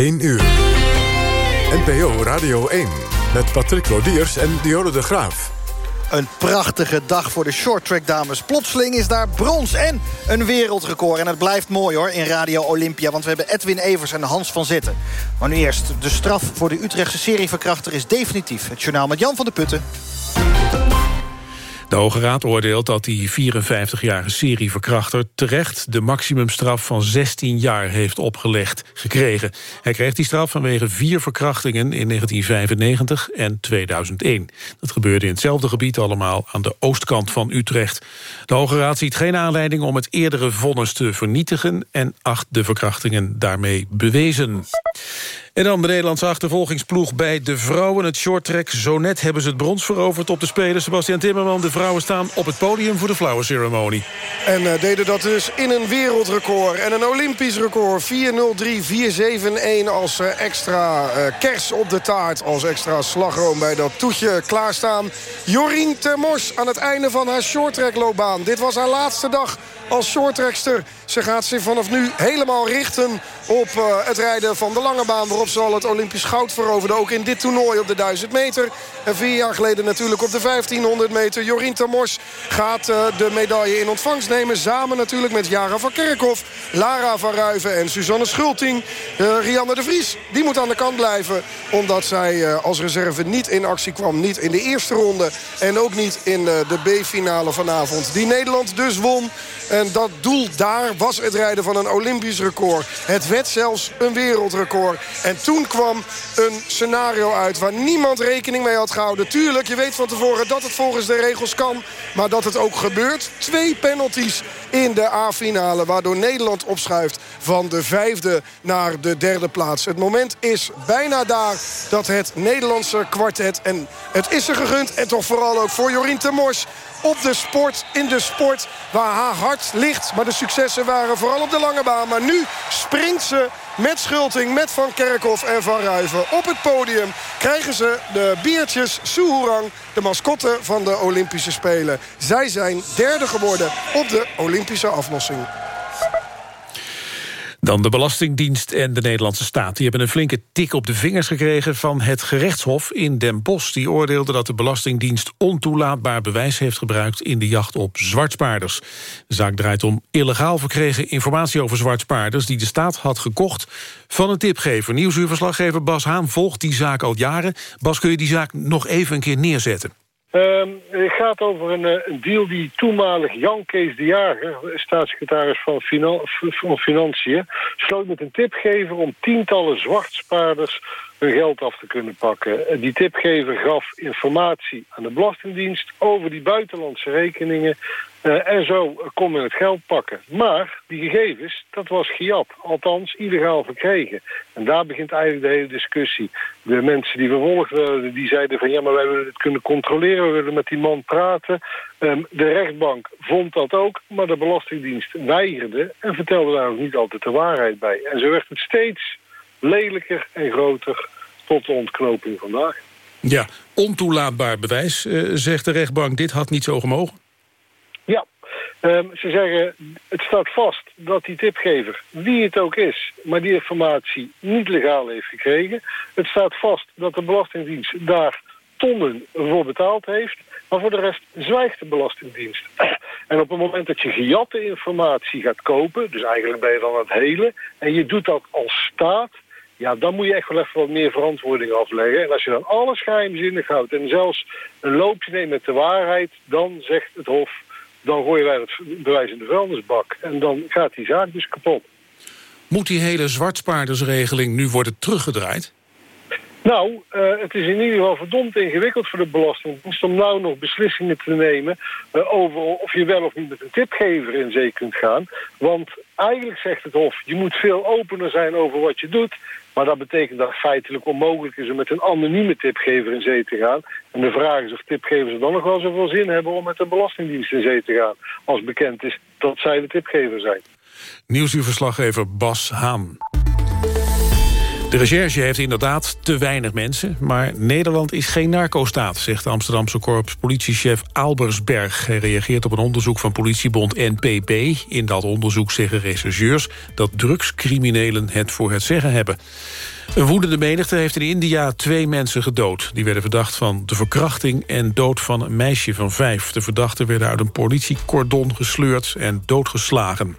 1 uur. NPO Radio 1 met Patrick Lodiers en Diode de Graaf. Een prachtige dag voor de shorttrack dames. Plotseling is daar brons en een wereldrecord. En het blijft mooi hoor in Radio Olympia. Want we hebben Edwin Evers en Hans van Zitten. Maar nu eerst, de straf voor de Utrechtse serieverkrachter is definitief. Het journaal met Jan van de Putten. De Hoge Raad oordeelt dat die 54-jarige serieverkrachter terecht de maximumstraf van 16 jaar heeft opgelegd gekregen. Hij kreeg die straf vanwege vier verkrachtingen in 1995 en 2001. Dat gebeurde in hetzelfde gebied allemaal aan de oostkant van Utrecht. De Hoge Raad ziet geen aanleiding om het eerdere vonnis te vernietigen en acht de verkrachtingen daarmee bewezen. En dan de Nederlandse achtervolgingsploeg bij de vrouwen. Het shorttrack. Zo net hebben ze het brons veroverd op de Spelen. Sebastian Timmerman, de vrouwen staan op het podium voor de flower ceremony. En uh, deden dat dus in een wereldrecord en een Olympisch record. 4-0-3-4-7-1 als uh, extra uh, kers op de taart. Als extra slagroom bij dat toetje klaarstaan. Jorien Termors aan het einde van haar shorttrackloopbaan. Dit was haar laatste dag als shorttrackster. Ze gaat zich vanaf nu helemaal richten op uh, het rijden van de lange baan... waarop ze al het Olympisch goud veroverde. Ook in dit toernooi op de 1000 meter. En vier jaar geleden natuurlijk op de 1500 meter. Jorien Tamors gaat uh, de medaille in ontvangst nemen. Samen natuurlijk met Jara van Kerkhoff, Lara van Ruiven en Suzanne Schulting. Uh, Rianne de Vries, die moet aan de kant blijven. Omdat zij als reserve niet in actie kwam. Niet in de eerste ronde en ook niet in de B-finale vanavond. Die Nederland dus won. En dat doel daar was het rijden van een Olympisch record. Het werd zelfs een wereldrecord. En toen kwam een scenario uit waar niemand rekening mee had gehouden. Tuurlijk, je weet van tevoren dat het volgens de regels kan. Maar dat het ook gebeurt. Twee penalties in de A-finale. Waardoor Nederland opschuift van de vijfde naar de derde plaats. Het moment is bijna daar dat het Nederlandse kwartet... en het is er gegund en toch vooral ook voor Jorien Temors op de sport, in de sport waar haar hart ligt. Maar de successen waren vooral op de lange baan. Maar nu springt ze met Schulting, met Van Kerkhoff en Van Ruiven. Op het podium krijgen ze de biertjes Suhurang, de mascotte van de Olympische Spelen. Zij zijn derde geworden op de Olympische aflossing. Dan de Belastingdienst en de Nederlandse staat. Die hebben een flinke tik op de vingers gekregen van het gerechtshof in Den Bosch. Die oordeelde dat de Belastingdienst ontoelaatbaar bewijs heeft gebruikt... in de jacht op zwartspaarders. De zaak draait om illegaal verkregen informatie over zwartspaarders... die de staat had gekocht van een tipgever. Nieuwsuurverslaggever Bas Haan volgt die zaak al jaren. Bas, kun je die zaak nog even een keer neerzetten? Um, het gaat over een, eh, een, deal die toenmalig Jan Kees de Jager... staatssecretaris van, van Financiën... sloot met een tipgever om tientallen zwartspaarders hun geld af te kunnen pakken. Die tipgever gaf informatie aan de Belastingdienst over die buitenlandse rekeningen. Uh, en zo kon men het geld pakken. Maar die gegevens, dat was GIAP. Althans, illegaal verkregen. En daar begint eigenlijk de hele discussie. De mensen die vervolgd werden, die zeiden van... ja, maar wij willen dit kunnen controleren, we willen met die man praten. Um, de rechtbank vond dat ook, maar de Belastingdienst weigerde... en vertelde daar ook niet altijd de waarheid bij. En zo werd het steeds lelijker en groter tot de ontknoping vandaag. Ja, ontoelaatbaar bewijs, uh, zegt de rechtbank. Dit had niet zo gemogen? Ja, um, ze zeggen het staat vast dat die tipgever, wie het ook is... maar die informatie niet legaal heeft gekregen. Het staat vast dat de Belastingdienst daar tonnen voor betaald heeft... maar voor de rest zwijgt de Belastingdienst. En op het moment dat je gejatte informatie gaat kopen... dus eigenlijk ben je dan het hele... en je doet dat als staat ja, dan moet je echt wel even wat meer verantwoording afleggen. En als je dan alles geheimzinnig houdt en zelfs een loopje neemt met de waarheid... dan zegt het Hof, dan gooien wij het bewijs in de vuilnisbak. En dan gaat die zaak dus kapot. Moet die hele zwartspaardersregeling nu worden teruggedraaid? Nou, uh, het is in ieder geval verdomd ingewikkeld voor de Belastingdienst... om nou nog beslissingen te nemen uh, over of je wel of niet met een tipgever in zee kunt gaan. Want eigenlijk zegt het Hof, je moet veel opener zijn over wat je doet... Maar dat betekent dat het feitelijk onmogelijk is om met een anonieme tipgever in zee te gaan. En de vraag is of tipgevers dan nog wel zoveel zin hebben om met een belastingdienst in zee te gaan. Als bekend is dat zij de tipgever zijn. Nieuwsuurverslaggever Bas Haan. De recherche heeft inderdaad te weinig mensen... maar Nederland is geen narco-staat, zegt de Amsterdamse korps politiechef Albersberg. Hij reageert op een onderzoek van politiebond NPB. In dat onderzoek zeggen rechercheurs dat drugscriminelen het voor het zeggen hebben. Een woedende menigte heeft in India twee mensen gedood. Die werden verdacht van de verkrachting en dood van een meisje van vijf. De verdachten werden uit een politiecordon gesleurd en doodgeslagen.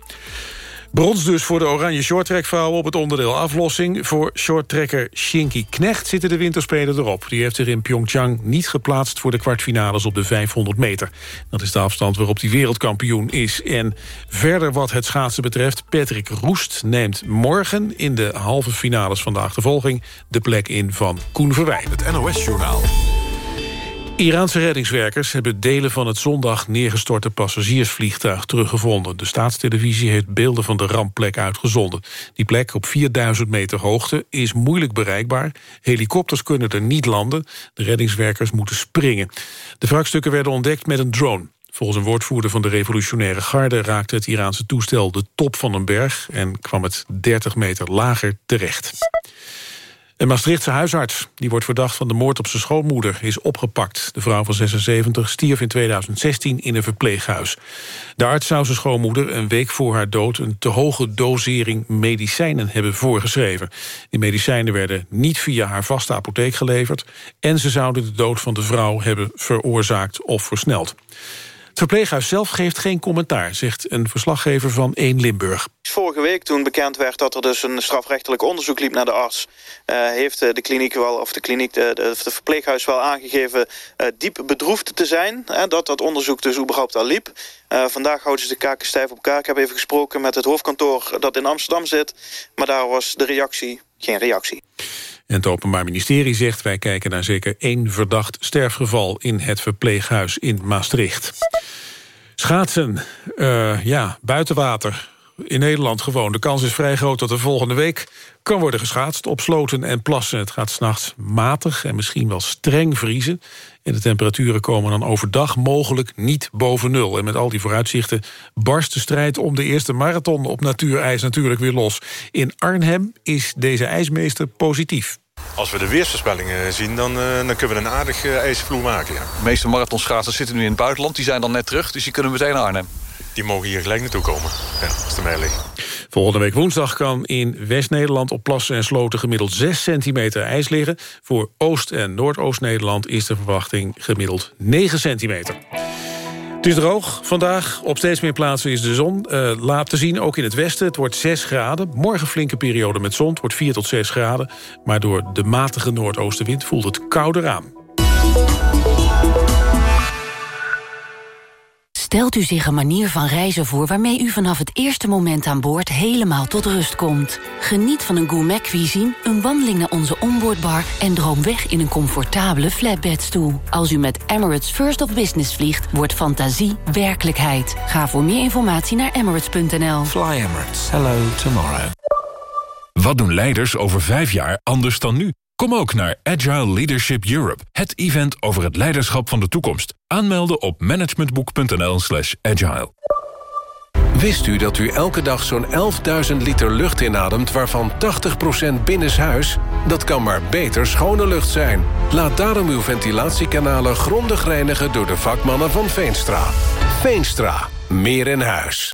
Brons dus voor de oranje shorttrekvrouwen op het onderdeel aflossing. Voor shorttrekker Shinky Knecht zitten de winterspelen erop. Die heeft zich in Pyeongchang niet geplaatst voor de kwartfinales op de 500 meter. Dat is de afstand waarop hij wereldkampioen is. En verder wat het schaatsen betreft, Patrick Roest neemt morgen... in de halve finales van de achtervolging de plek in van Koen Verwij. Het NOS-journaal. Iraanse reddingswerkers hebben delen van het zondag neergestorte passagiersvliegtuig teruggevonden. De staatstelevisie heeft beelden van de rampplek uitgezonden. Die plek op 4000 meter hoogte is moeilijk bereikbaar. Helikopters kunnen er niet landen. De reddingswerkers moeten springen. De wrakstukken werden ontdekt met een drone. Volgens een woordvoerder van de revolutionaire garde raakte het Iraanse toestel de top van een berg en kwam het 30 meter lager terecht. Een Maastrichtse huisarts, die wordt verdacht van de moord op zijn schoonmoeder, is opgepakt. De vrouw van 76 stierf in 2016 in een verpleeghuis. De arts zou zijn schoonmoeder een week voor haar dood... een te hoge dosering medicijnen hebben voorgeschreven. Die medicijnen werden niet via haar vaste apotheek geleverd... en ze zouden de dood van de vrouw hebben veroorzaakt of versneld. Het verpleeghuis zelf geeft geen commentaar, zegt een verslaggever van 1 Limburg. Vorige week toen bekend werd dat er dus een strafrechtelijk onderzoek liep naar de arts... Uh, heeft de kliniek wel, of de kliniek, de, de, de verpleeghuis wel aangegeven diep bedroefd te zijn. Dat dat onderzoek dus überhaupt al liep. Vandaag houden ze de kaken stijf op elkaar. Ik heb even gesproken met het hoofdkantoor dat in Amsterdam zit. Maar daar was de reactie geen reactie. En het Openbaar Ministerie zegt... wij kijken naar zeker één verdacht sterfgeval... in het verpleeghuis in Maastricht. Schaatsen, uh, ja, buiten water. In Nederland gewoon. De kans is vrij groot dat er volgende week kan worden geschaatst op sloten en plassen. Het gaat s'nachts matig en misschien wel streng vriezen. En de temperaturen komen dan overdag mogelijk niet boven nul. En met al die vooruitzichten barst de strijd om de eerste marathon op natuurijs natuurlijk weer los. In Arnhem is deze ijsmeester positief. Als we de weersvoorspellingen zien, dan, uh, dan kunnen we een aardig uh, ijsvloer maken. Ja. De meeste marathonschaatsers zitten nu in het buitenland. Die zijn dan net terug, dus die kunnen meteen naar Arnhem. Die mogen hier gelijk naartoe komen, ja, als de mij. Volgende week woensdag kan in West-Nederland op plassen en sloten gemiddeld 6 centimeter ijs liggen. Voor Oost- en Noordoost-Nederland is de verwachting gemiddeld 9 centimeter. Het is droog vandaag. Op steeds meer plaatsen is de zon uh, laat te zien, ook in het westen. Het wordt 6 graden. Morgen flinke periode met zon. Het wordt 4 tot 6 graden. Maar door de matige noordoostenwind voelt het kouder aan. Stelt u zich een manier van reizen voor waarmee u vanaf het eerste moment aan boord helemaal tot rust komt. Geniet van een gourmet cuisine, een wandeling naar onze onboardbar en droom weg in een comfortabele flatbedstoel. Als u met Emirates First of Business vliegt, wordt fantasie werkelijkheid. Ga voor meer informatie naar emirates.nl. Fly Emirates. Hello tomorrow. Wat doen leiders over vijf jaar anders dan nu? Kom ook naar Agile Leadership Europe, het event over het leiderschap van de toekomst. Aanmelden op managementboek.nl slash agile. Wist u dat u elke dag zo'n 11.000 liter lucht inademt... waarvan 80% binnenshuis? Dat kan maar beter schone lucht zijn. Laat daarom uw ventilatiekanalen grondig reinigen... door de vakmannen van Veenstra. Veenstra. Meer in huis.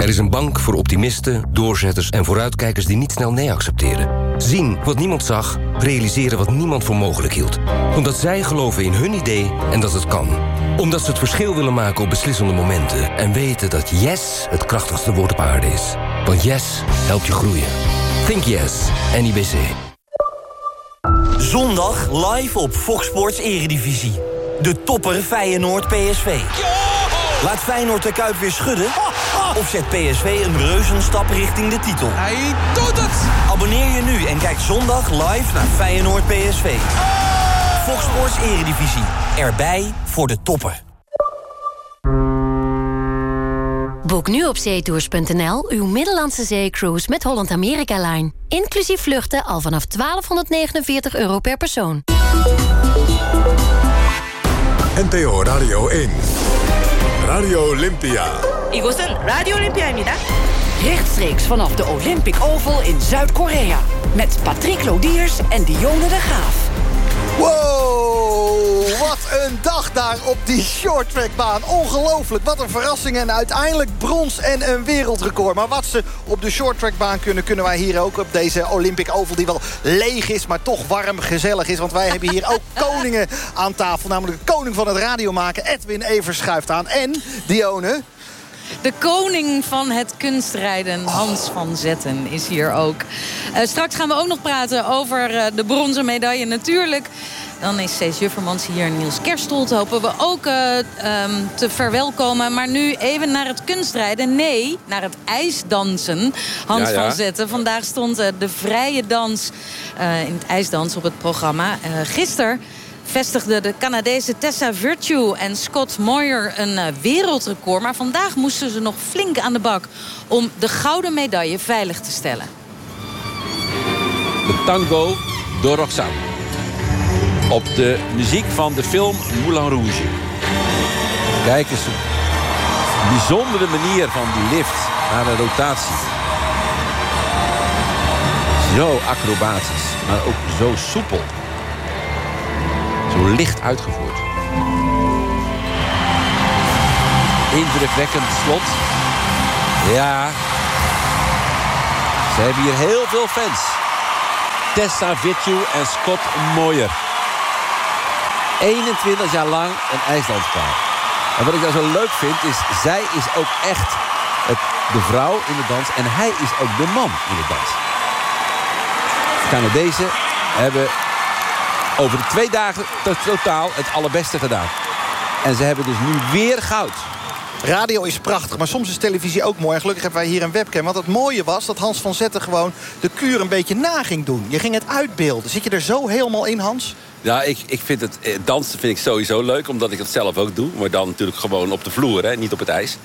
Er is een bank voor optimisten, doorzetters en vooruitkijkers die niet snel nee accepteren. Zien wat niemand zag, realiseren wat niemand voor mogelijk hield. Omdat zij geloven in hun idee en dat het kan. Omdat ze het verschil willen maken op beslissende momenten. En weten dat yes het krachtigste woord op aarde is. Want yes helpt je groeien. Think yes, NIBC. Zondag live op Fox Sports Eredivisie. De topper Feyenoord PSV. Laat Feyenoord de Kuip weer schudden? Of zet PSV een reuzenstap richting de titel? Hij doet het! Abonneer je nu en kijk zondag live naar Feyenoord PSV. Fox Sports Eredivisie. Erbij voor de toppen. Boek nu op zeetours.nl uw Middellandse zeecruise met Holland America Line. Inclusief vluchten al vanaf 1249 euro per persoon. NPO Radio 1. Radio Olympia. 이곳은 라디오 올림피아입니다. Rechtstreeks vanaf de Olympic Oval in Zuid-Korea. Met Patrick Lodiers en Dionne de Graaf. Wow, wat een dag daar op die shorttrackbaan. Ongelooflijk, wat een verrassing. En uiteindelijk brons en een wereldrecord. Maar wat ze op de shorttrackbaan kunnen... kunnen wij hier ook op deze Olympic Oval... die wel leeg is, maar toch warm, gezellig is. Want wij hebben hier ook koningen aan tafel. Namelijk de koning van het radiomaken, Edwin Evers, schuift aan. En Dione... De koning van het kunstrijden, Hans van Zetten, is hier ook. Uh, straks gaan we ook nog praten over uh, de bronzen medaille natuurlijk. Dan is Cees Juffermans hier, Niels Kerstold hopen we ook uh, um, te verwelkomen. Maar nu even naar het kunstrijden. Nee, naar het ijsdansen. Hans ja, ja. van Zetten. Vandaag stond de vrije dans in het ijsdans op het programma. gisteren vestigden de Canadese Tessa Virtue en Scott Moyer een uh, wereldrecord. Maar vandaag moesten ze nog flink aan de bak om de gouden medaille veilig te stellen. De tango door Roxanne. Op de muziek van de film Moulin Rouge. Kijk eens, een bijzondere manier van die lift naar de rotatie. Zo acrobatisch, maar ook zo soepel. Licht uitgevoerd. Indrukwekkend slot. Ja. Ze hebben hier heel veel fans. Tessa Vitju en Scott Moyer. 21 jaar lang een ijslandspaar. En wat ik daar zo leuk vind is... zij is ook echt het, de vrouw in de dans... en hij is ook de man in de dans. De Canadezen hebben over de twee dagen totaal het allerbeste gedaan. En ze hebben dus nu weer goud. Radio is prachtig, maar soms is televisie ook mooi. En gelukkig hebben wij hier een webcam. Want het mooie was dat Hans van Zetten gewoon de kuur een beetje na ging doen. Je ging het uitbeelden. Zit je er zo helemaal in, Hans? Ja, ik, ik vind het eh, dansen vind ik sowieso leuk, omdat ik het zelf ook doe. Maar dan natuurlijk gewoon op de vloer, hè, niet op het ijs.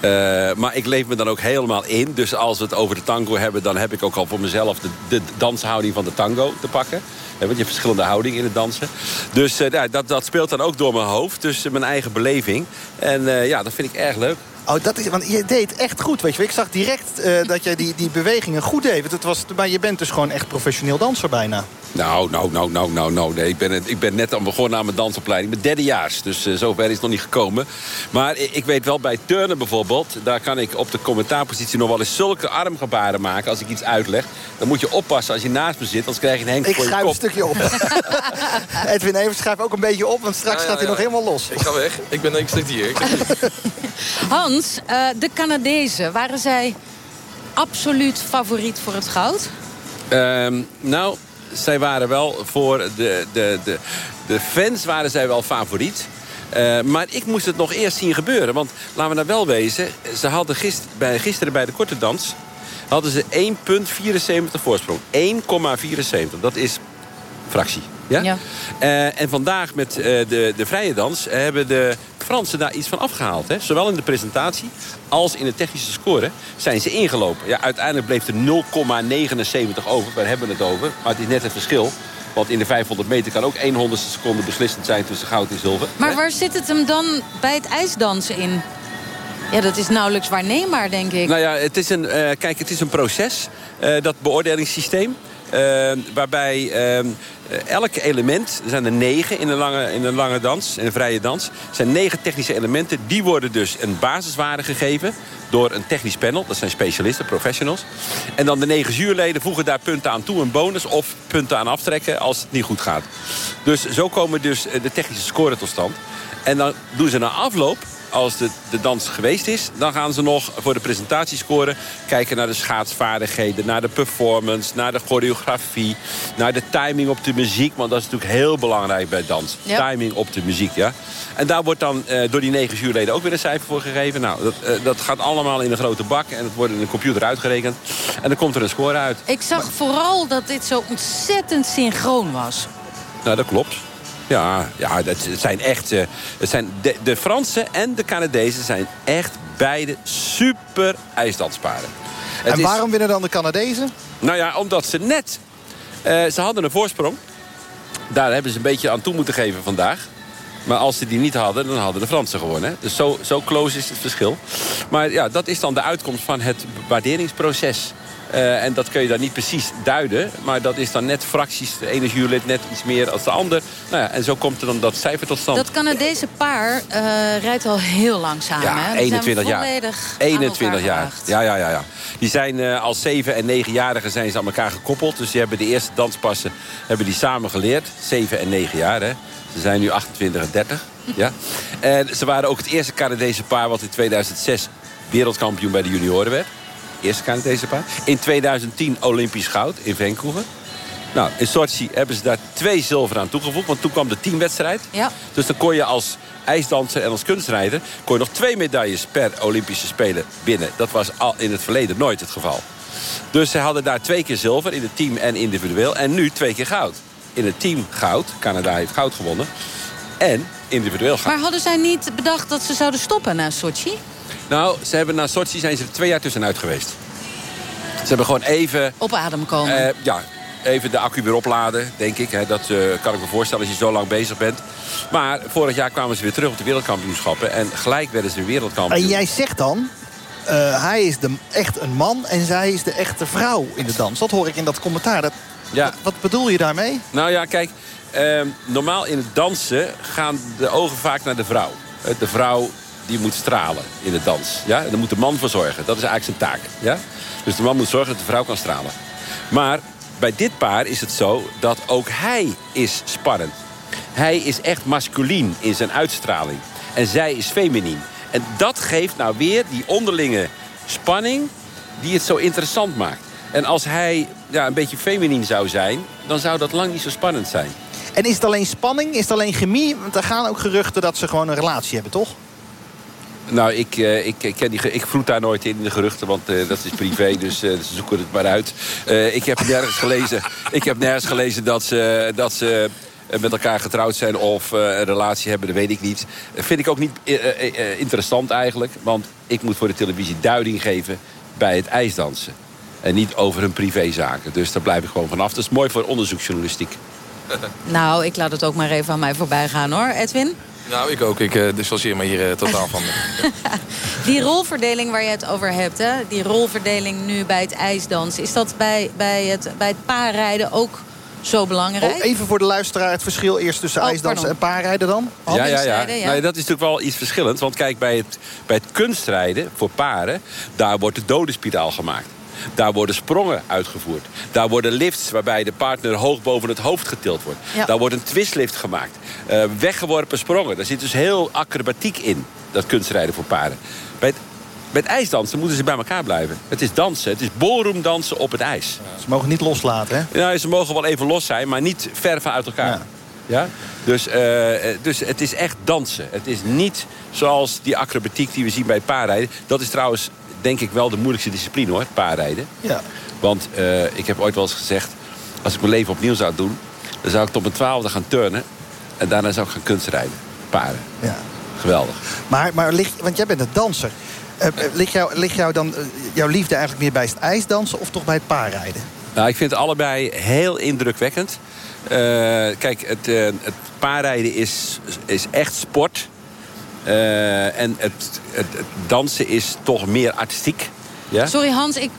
Uh, maar ik leef me dan ook helemaal in. Dus als we het over de tango hebben... dan heb ik ook al voor mezelf de, de danshouding van de tango te pakken. Want je hebt verschillende houdingen in het dansen. Dus uh, dat, dat speelt dan ook door mijn hoofd. Dus mijn eigen beleving. En ja, dat vind ik erg leuk. Oh, dat is, want je deed echt goed, weet je. Ik zag direct uh, dat je die, die bewegingen goed deed. Het was, maar je bent dus gewoon echt professioneel danser bijna. Nou, nou, nou, nou, nou, nou. Nee, ik, ben, ik ben net aan begonnen aan mijn dansopleiding. Ik ben derdejaars, dus uh, zover is het nog niet gekomen. Maar ik weet wel, bij turnen bijvoorbeeld... daar kan ik op de commentaarpositie nog wel eens zulke armgebaren maken... als ik iets uitleg. Dan moet je oppassen als je naast me zit, anders krijg je een henk ik voor je kop. Ik een stukje op. Edwin Evers schrijft ook een beetje op, want straks ja, ja, gaat hij nog helemaal los. Ik ga weg. Ik, ben, ik zit hier. Ik Uh, de Canadezen, waren zij absoluut favoriet voor het goud? Um, nou, zij waren wel voor de, de, de, de fans waren zij wel favoriet. Uh, maar ik moest het nog eerst zien gebeuren. Want laten we nou wel wezen. Ze hadden bij, gisteren bij de korte dans... hadden ze 1,74 voorsprong. 1,74. Dat is fractie. Ja? ja. Uh, en vandaag met uh, de, de vrije dans hebben de Fransen daar iets van afgehaald. Hè? Zowel in de presentatie als in de technische score zijn ze ingelopen. Ja, uiteindelijk bleef er 0,79 over. Waar hebben we het over? Maar het is net het verschil. Want in de 500 meter kan ook 100 seconde beslissend zijn tussen goud en zilver. Maar waar zit het hem dan bij het ijsdansen in? Ja, dat is nauwelijks waarneembaar, denk ik. Nou ja, het is een, uh, kijk, het is een proces, uh, dat beoordelingssysteem. Uh, waarbij ehm, elk element, er zijn er negen in een, lange, in een lange dans, in een vrije dans... zijn negen technische elementen. Die worden dus een basiswaarde gegeven door een technisch panel. Dat zijn specialisten, professionals. En dan de negen zuurleden voegen daar punten aan toe, een bonus... of punten aan aftrekken als het niet goed gaat. Dus zo komen dus de technische score tot stand. En dan doen ze na afloop als de, de dans geweest is... dan gaan ze nog voor de presentatie scoren... kijken naar de schaatsvaardigheden, naar de performance... naar de choreografie, naar de timing op de muziek. Want dat is natuurlijk heel belangrijk bij dans. Ja. Timing op de muziek, ja. En daar wordt dan eh, door die negen juryleden ook weer een cijfer voor gegeven. Nou, dat, eh, dat gaat allemaal in een grote bak. En het wordt in een computer uitgerekend. En dan komt er een score uit. Ik zag vooral dat dit zo ontzettend synchroon was. Nou, dat klopt. Ja, ja dat zijn echt... Uh, het zijn de, de Fransen en de Canadezen zijn echt beide super ijsdansparen. En is- waarom winnen dan de Canadezen? nou ja, omdat ze net... eh, ze hadden een voorsprong. Daar hebben ze een beetje aan toe moeten geven vandaag. Maar als ze die niet hadden, dan hadden de Fransen gewonnen. hè. Dus zo, zo close is het verschil. Maar ja, dat is dan de uitkomst van het waarderingsproces. Eh, en dat kun je dan niet precies duiden. Maar dat is dan net fracties. De ene jurylid net iets meer als de ander. Nou ja, en zo komt er dan dat cijfer tot stand. Dat Canadese paar eh, rijdt al heel lang samen. hè? Ja, Die 21 zijn jaar. volledig aan 21 elkaar jaar. Ja, ja, ja, ja. Die zijn eh, als 7 en 9-jarigen zijn ze aan elkaar gekoppeld. Dus die hebben de eerste danspassen hebben die samen geleerd. 7 en 9 jaar, hè. Ze zijn nu 28 en 30. Ja. En ze waren ook het eerste Canadese paar... wat in 2006 wereldkampioen bij de junioren werd. Eerste Canadese paar. In 2010 Olympisch goud in Vancouver. Nou, in Sochi hebben ze daar twee zilver aan toegevoegd. Want toen kwam de teamwedstrijd. Ja. Dus dan kon je als ijsdanser en als kunstrijder... kon je nog twee medailles per Olympische Spelen binnen. Dat was al in het verleden nooit het geval. Dus ze hadden daar twee keer zilver in het team en individueel. En nu twee keer goud. In het team goud. Canada heeft goud gewonnen. En individueel goud. Maar hadden zij niet bedacht dat ze zouden stoppen na Sochi? Nou, ze hebben na Sochi zijn ze er twee jaar tussenuit geweest. Ze hebben gewoon even... Op adem komen. Eh, ja, even de accu weer opladen, denk ik. Hè. Dat eh, kan ik me voorstellen als je zo lang bezig bent. Maar vorig jaar kwamen ze weer terug op de wereldkampioenschappen. En gelijk werden ze wereldkampioen. En jij zegt dan... eh, hij is de, echt een man en zij is de echte vrouw in de dans. Dat hoor ik in dat commentaar. Dat, Ja. wat, wat bedoel je daarmee? Nou ja, kijk. ehm, normaal in het dansen gaan de ogen vaak naar de vrouw. De vrouw die moet stralen in de dans. Ja? En daar moet de man voor zorgen. Dat is eigenlijk zijn taak. Ja? Dus de man moet zorgen dat de vrouw kan stralen. Maar bij dit paar is het zo dat ook hij is spannend. Hij is echt masculien in zijn uitstraling. En zij is feminien. En dat geeft nou weer die onderlinge spanning die het zo interessant maakt. En als hij ja, een beetje feminien zou zijn... dan zou dat lang niet zo spannend zijn. En is het alleen spanning? Is het alleen chemie? Want er gaan ook geruchten dat ze gewoon een relatie hebben, toch? Nou, ik, eh, ik, ik, ken die, ik vloed daar nooit in, in de geruchten, want eh, dat is privé, dus eh, ze zoeken het maar uit. Eh, ik heb nergens gelezen, ik heb nergens gelezen dat ze, dat ze met elkaar getrouwd zijn of eh, een relatie hebben, dat weet ik niet. Vind ik ook niet interessant eigenlijk, want ik moet voor de televisie duiding geven bij het ijsdansen. En niet over hun privézaken. Dus daar blijf ik gewoon vanaf. Dat is mooi voor onderzoeksjournalistiek. Nou, ik laat het ook maar even aan mij voorbij gaan hoor. Edwin? Nou, ik ook. Ik uh, dissocieer me hier uh, totaal van. Die rolverdeling waar je het over hebt, hè? die rolverdeling nu bij het ijsdansen... is dat bij, bij, het, bij het paarrijden ook zo belangrijk? Oh, even voor de luisteraar het verschil eerst tussen Oh, ijsdansen pardon. en paarrijden dan? Ja, ja, ja. Handelsrijden, ja. Nou, dat is natuurlijk wel iets verschillend. Want kijk, bij het, bij het kunstrijden voor paren... daar wordt de dodenspiraal gemaakt. Daar worden sprongen uitgevoerd. Daar worden lifts waarbij de partner hoog boven het hoofd getild wordt. Ja. Daar wordt een twistlift gemaakt. Eh, weggeworpen sprongen. Daar zit dus heel acrobatiek in, dat kunstrijden voor paren. Bij het, bij het ijsdansen moeten ze bij elkaar blijven. Het is dansen. Het is ballroomdansen op het ijs. Ze mogen niet loslaten, hè? Ja, ze mogen wel even los zijn, maar niet ver van uit elkaar. Ja. Dus, eh, dus het is echt dansen. Het is niet zoals die acrobatiek die we zien bij het paarrijden. Dat is trouwens, denk ik, wel de moeilijkste discipline, hoor, paarrijden. Ja. Want eh, ik heb ooit wel eens gezegd... als ik mijn leven opnieuw zou doen... dan zou ik tot mijn twaalfde gaan turnen... en daarna zou ik gaan kunstrijden. Paren. Ja. Geweldig. Maar, maar ligt, want jij bent een danser. Eh, eh, ligt jou, ligt jou dan jouw liefde eigenlijk meer bij het ijsdansen... of toch bij het paarrijden? Nou, ik vind het allebei heel indrukwekkend. Kijk, het, het paarrijden is, is echt sport. Eh, en het, het, het dansen is toch meer artistiek. Ja? Sorry Hans, ik,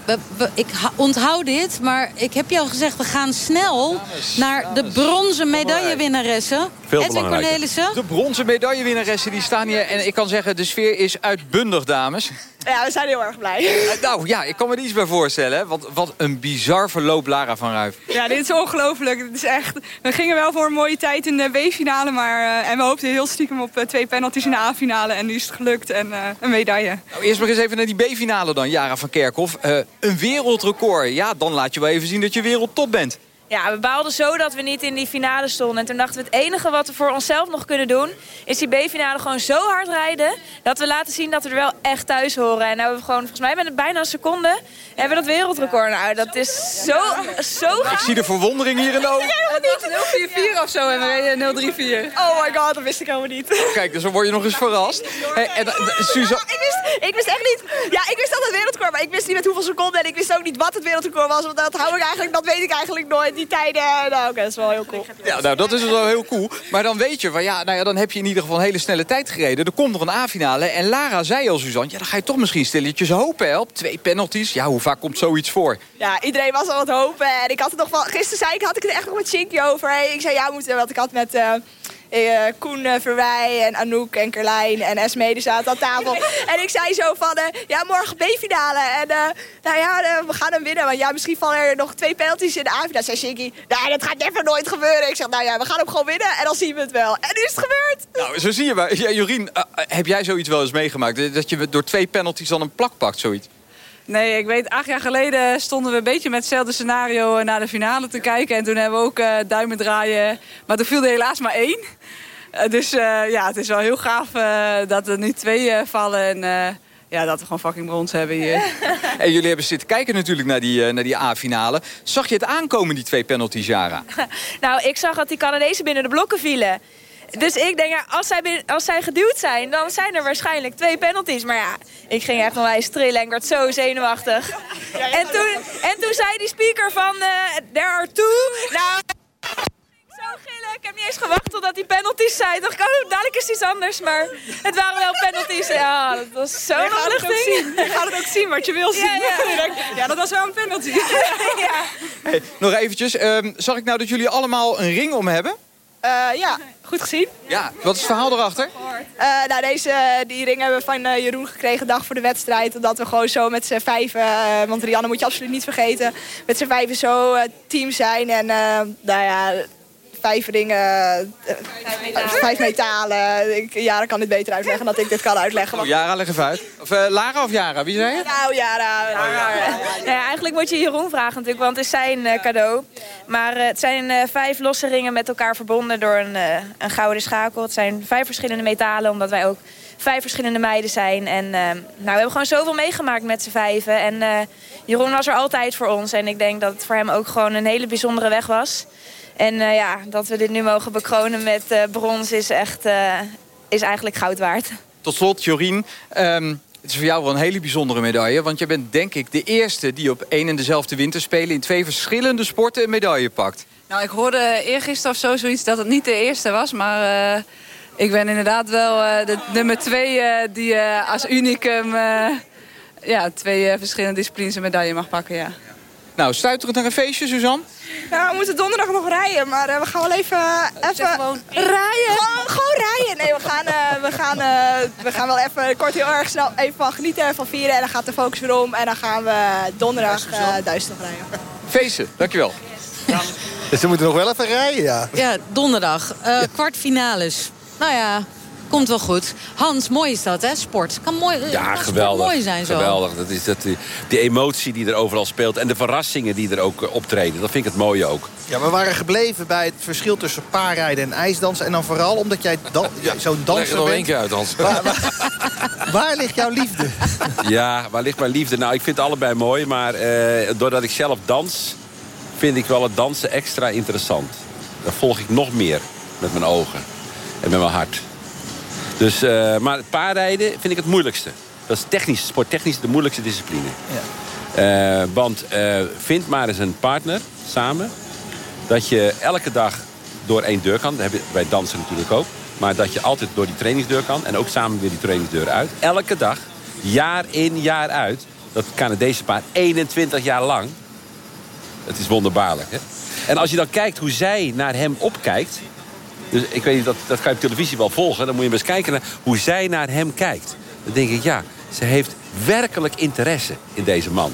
ik onthoud dit, maar ik heb je al gezegd... we gaan snel naar de bronzen medaillewinnaressen. Veel Edwin. Cornelissen. De bronzen medaillewinnaressen die staan hier. En ik kan zeggen, de sfeer is uitbundig, dames. Ja, we zijn heel erg blij. Eh, nou ja, ik kan me er iets bij voorstellen. Want wat een bizar verloop Lara van Ruif. Ja, dit is ongelooflijk. Het is echt... We gingen wel voor een mooie tijd in de B-finale, maar... eh, en we hoopten heel stiekem op eh, twee penalties in de A-finale. En nu is het gelukt en eh, een medaille. Nou, eerst maar eens even naar die B-finale dan, Jara van Kerkhoff. Eh, een wereldrecord. Ja, dan laat je wel even zien dat je wereldtop bent. Ja, we baalden zo dat we niet in die finale stonden. En toen dachten we, het enige wat we voor onszelf nog kunnen doen... is die B-finale gewoon zo hard rijden... dat we laten zien dat we er wel echt thuis horen. En nou hebben we gewoon, volgens mij met een bijna een seconde... hebben we dat wereldrecord. Nou, dat is zo, zo Ik zie de verwondering hier in de ogen. Het 0-4-4 of zo en we reden 0-3-4. Oh my god, dat wist ik helemaal niet. Kijk, dus dan word je nog eens verrast. Hey, en, eh, Suzanne... Ik wist, ik wist echt niet... Ja, ik wist dat het wereldrecord, maar ik wist niet met hoeveel seconden. En ik wist ook niet wat het wereldrecord was. Want dat hou ik eigenlijk, dat weet ik eigenlijk nooit. Die tijden, nou oké, dat is wel heel cool. Ja, nou, dat is wel heel cool. Maar dan weet je, van, ja, nou ja, dan heb je in ieder geval een hele snelle tijd gereden. Er komt nog een A-finale. En Lara zei al, Suzanne, ja, dan ga je toch misschien stilletjes hopen. Hè, op twee penalties. Ja, hoe vaak komt zoiets voor? Ja, iedereen was al wat hopen. En ik had het nog wel... Gisteren zei ik, had ik het echt nog met Shinky over. Hey, ik zei, ja, we moeten... Want ik had met... eh, eh, Koen uh, Verwij en Anouk en Carlijn en Esme die zaten aan tafel. en ik zei zo van, eh, ja, morgen B-finale. En eh, nou ja, eh, we gaan hem winnen. Want ja, misschien vallen er nog twee penalties in de A-finale. Zei Shinky, nou, dat gaat never nooit gebeuren. Ik zeg, nou ja, we gaan hem gewoon winnen en dan zien we het wel. En nu is het gebeurd. Nou, zo zie je maar. Ja, Jorien, eh, eh, heb jij zoiets wel eens meegemaakt? Dat je door twee penalties dan een plak pakt, zoiets? Nee, ik weet, acht jaar geleden stonden we een beetje met hetzelfde scenario naar de finale te kijken. En toen hebben we ook eh, duimen draaien. Maar toen viel er helaas maar één. Eh, dus eh, ja, het is wel heel gaaf eh, dat er nu twee eh, vallen. En eh, ja, dat we gewoon fucking brons hebben hier. En jullie hebben zitten kijken natuurlijk naar die, eh, naar die A-finale. Zag je het aankomen, die twee penalties, Jara? Nou, ik zag dat die Canadezen binnen de blokken vielen. Dus ik denk, ja, als, zij bin- als zij geduwd zijn, dan zijn er waarschijnlijk twee penalties. Maar ja, ik ging echt onwijs trillen en ik werd zo zenuwachtig. En toen, en toen zei die speaker van, eh there are two. Nou, ik zo gillen. Ik heb niet eens gewacht totdat die penalties. Ik dacht, oh, dadelijk is iets anders. Maar het waren wel penalties. Ja, dat was zo Je gaat het ook opluchting. Je gaat het ook zien wat je wil zien. Ja, ja. Ja, dat was wel een penalty. ja. Hey, nog eventjes, ehm, zag ik nou dat jullie allemaal een ring om hebben? Eh, ja, goed gezien. Ja. Wat is het verhaal erachter? Eh, nou, deze, die ring hebben we van eh, Jeroen gekregen dag voor de wedstrijd. Omdat we gewoon zo met z'n vijven, eh, want Rianne moet je absoluut niet vergeten, met z'n vijven zo eh, team zijn. En eh, nou ja, vijf ringen, eh, vijf metalen. Ik, Jara kan dit beter uitleggen dan dat ik dit kan uitleggen. Oh, Jara, leg even uit. Of eh, Lara of Jara, wie zei het? Nou, Jara. Ja, eigenlijk moet je Jeroen vragen natuurlijk, want het is zijn eh, cadeau. Maar eh, het zijn eh, vijf losse ringen met elkaar verbonden door een, eh, een gouden schakel. Het zijn vijf verschillende metalen, omdat wij ook vijf verschillende meiden zijn. En nou, we hebben gewoon zoveel meegemaakt met z'n vijven. En eh, Jeroen was er altijd voor ons. En ik denk dat het voor hem ook gewoon een hele bijzondere weg was. En eh, ja, dat we dit nu mogen bekronen met eh, brons is echt eh, is eigenlijk goud waard. Tot slot, Jorien. ehm, het is voor jou wel een hele bijzondere medaille. Want je bent denk ik de eerste die op één en dezelfde winterspelen... in twee verschillende sporten een medaille pakt. Nou, ik hoorde eergisteren of zo zoiets dat het niet de eerste was. Maar eh, ik ben inderdaad wel eh, de nummer twee eh, die eh, als unicum... eh, ja, twee verschillende disciplines een medaille mag pakken, ja. Nou, stuiterend naar een feestje, Suzanne? Ja, we moeten donderdag nog rijden, maar eh, we gaan wel even, even rijden. Gewoon, gewoon rijden. Nee, we gaan, eh, we, gaan, eh, we gaan wel even kort heel erg snel even van genieten en van vieren. En dan gaat de focus weer om. En dan gaan we donderdag uh, Duitsland rijden. Feesten, dankjewel. Dus ze moeten nog wel even rijden, ja. Ja, donderdag. Eh, kwartfinales. Nou ja, komt wel goed. Hans, mooi is dat, hè? Sport. Kan mooi, Ja, kan geweldig. mooi zijn zo. Geweldig. Dat is dat, die, die emotie die er overal speelt. En de verrassingen die er ook eh, optreden. Dat vind ik het mooie ook. Ja, we waren gebleven bij het verschil tussen paarrijden en ijsdansen. En dan vooral omdat jij dan, ja, zo'n Leg danser er nog één bent. keer uit, Hans. Waar, waar- waar ligt jouw liefde? Ja, waar ligt mijn liefde? Nou, ik vind het allebei mooi. Maar eh, doordat ik zelf dans, vind ik wel het dansen extra interessant. Dan volg ik nog meer met mijn ogen. En met mijn hart. Dus, eh, maar het paardrijden vind ik het moeilijkste. Dat is technisch, sporttechnisch de moeilijkste discipline. Eh, want eh, vind maar eens een partner samen. Dat je elke dag door één deur kan. Dat heb je bij dansen natuurlijk ook. Maar dat je altijd door die trainingsdeur kan. En ook samen weer die trainingsdeur uit. Elke dag, jaar in, jaar uit. Dat Canadese paard 21 jaar lang. Het is wonderbaarlijk, hè? En als je dan kijkt hoe zij naar hem opkijkt... Dus ik weet niet, dat, dat kan je op televisie wel volgen. Dan moet je maar eens kijken naar hoe zij naar hem kijkt. Dan denk ik, ja, ze heeft werkelijk interesse in deze man.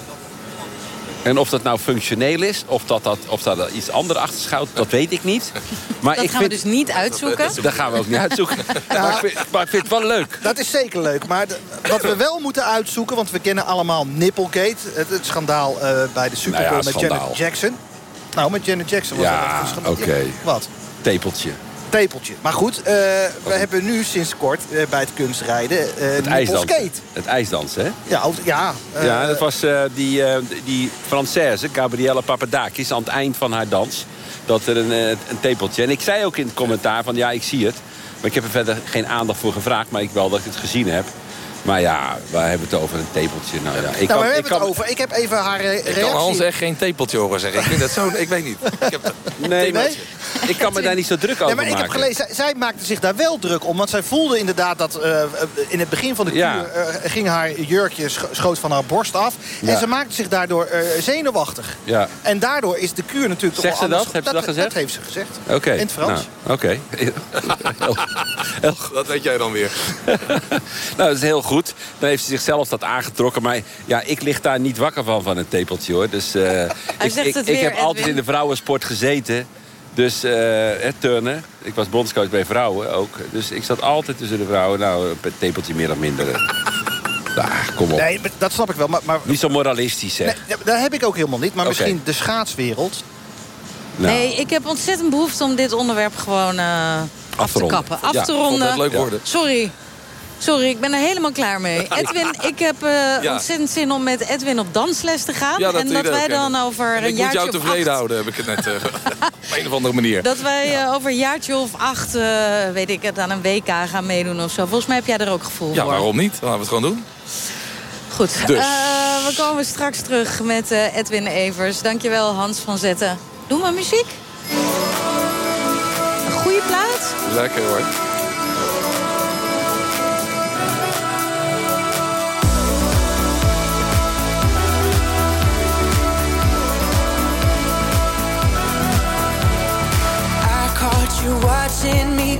En of dat nou functioneel is, of dat, dat, of dat er iets anders achter schuilt, dat weet ik niet. Maar Dat ik gaan we vind, dus niet uitzoeken. Dat gaan we ook niet uitzoeken. Maar, ik vind, maar ik vind het wel leuk. Dat is zeker leuk. Maar de- wat we wel moeten uitzoeken... want we kennen allemaal Nipplegate. Het, het schandaal eh, bij de Super Nou ja, met schandaal. Janet Jackson. Nou, met Janet Jackson was dat Ja, echt een oké. schande- Wat? Tepeltje. Tepeltje. Maar goed, eh, we hebben nu sinds kort eh, bij het kunstrijden... eh Het ijsdansen. skate. Het ijsdansen, hè? Ja, oh, ja. ja, dat was die, die Française, Gabriella Papadakis, aan het eind van haar dans. Dat er een, een tepeltje. En ik zei ook in het commentaar van ja, ik zie het. Maar ik heb er verder geen aandacht voor gevraagd. Maar ik wel dat ik het gezien heb. Maar ja, waar hebben we het over? Een tepeltje. Nou, ja, ik nou, kan, we ik hebben kan, het over. Ik heb even haar eh, Ik kan reactie. Hans echt geen tepeltje horen zeggen. Ik vind dat zo... Ik weet niet. Ik heb, Nee, Nee? ik kan me daar niet zo druk over Nee, maar ik heb maken. gelezen, zij, zij maakte zich daar wel druk om. Want zij voelde inderdaad dat eh, in het begin van de kuur... Ja. eh, ging haar jurkje scho- schoot van haar borst af. En ze maakte zich daardoor eh, zenuwachtig. Ja. En daardoor is de kuur natuurlijk toch Zegt wel ze dat? anders. Heeft ze dat gezegd? Dat heeft ze gezegd. Oké. In het Frans. Nou, Oké. Heel dat weet jij dan weer. nou, dat is heel goed. Dan heeft ze zichzelf dat aangetrokken. Maar ja, ik lig daar niet wakker van, van een tepeltje, hoor. Dus eh, ik, ik, heb altijd in de vrouwensport gezeten. Dus, eh hè, turnen. Ik was bondscoach bij vrouwen ook. Dus ik zat altijd tussen de vrouwen. Nou, een tepeltje meer of minder. Ah, kom op. Nee, dat snap ik wel. Maar, maar Niet zo moralistisch, zeg. nee, dat heb ik ook helemaal niet. Maar misschien de schaatswereld. Nou, Nee, ik heb ontzettend behoefte om dit onderwerp gewoon eh, af te ronden. kappen. Af Ja, te ronden. leuk worden. Sorry. Sorry, ik ben er helemaal klaar mee. Edwin, ik heb eh, Ja. ontzettend zin om met Edwin op dansles te gaan. Ja, dat en dat wij ook, dan ja. over En een ik moet jaartje jou of tevreden acht... houden, heb ik het net... eh, op een of andere manier. Dat wij eh, over een jaartje of acht, eh, weet ik het, aan een WK gaan meedoen of zo. Volgens mij heb jij er ook gevoel Ja, voor. waarom niet? Laten we het gewoon doen. Goed, Dus. Eh, we komen straks terug met eh, Edwin Evers. Dankjewel Hans van Zetten. Doe maar muziek. Een goede plaat. Lekker hoor. Caught you watching me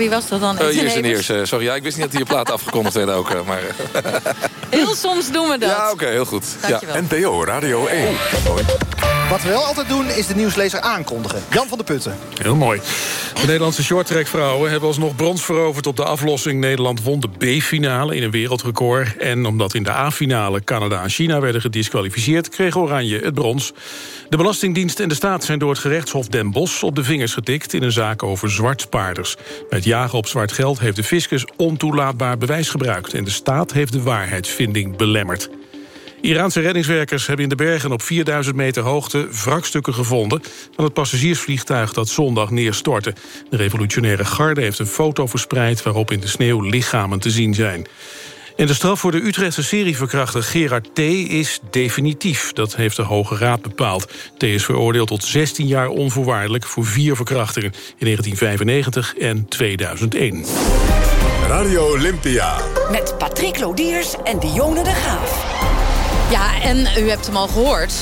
wie was dat dan? Eh, Edwin Years and Evers? Years. eh, sorry, ja, ik wist niet dat die plaat afgekondigd werden ook. eh, maar, Heel soms doen we dat. ja, oké, heel goed. Dankjewel. NPO Radio 1. Wat we wel altijd doen is de nieuwslezer aankondigen. Jan van der Putten. Heel mooi. De Nederlandse shorttrackvrouwen hebben alsnog brons veroverd op de aflossing. Nederland won de B-finale in een wereldrecord. En omdat in de A-finale Canada en China werden gedisqualificeerd... kreeg Oranje het brons. De Belastingdienst en de staat zijn door het gerechtshof Den Bosch... op de vingers getikt in een zaak over zwartspaarders. Bij het jagen op zwart geld heeft de fiscus ontoelaatbaar bewijs gebruikt... en de staat heeft de waarheidsvinding belemmerd. Iraanse reddingswerkers hebben in de bergen op 4000 meter hoogte wrakstukken gevonden van het passagiersvliegtuig dat zondag neerstortte. De revolutionaire garde heeft een foto verspreid waarop in de sneeuw lichamen te zien zijn. En de straf voor de Utrechtse serieverkrachter Gerard T. is definitief. Dat heeft de Hoge Raad bepaald. T. is veroordeeld tot 16 jaar onvoorwaardelijk voor vier verkrachtingen... in 1995 en 2001. Radio Olympia. Met Patrick Lodiers en Dionne de Graaf. Ja, en u hebt hem al gehoord.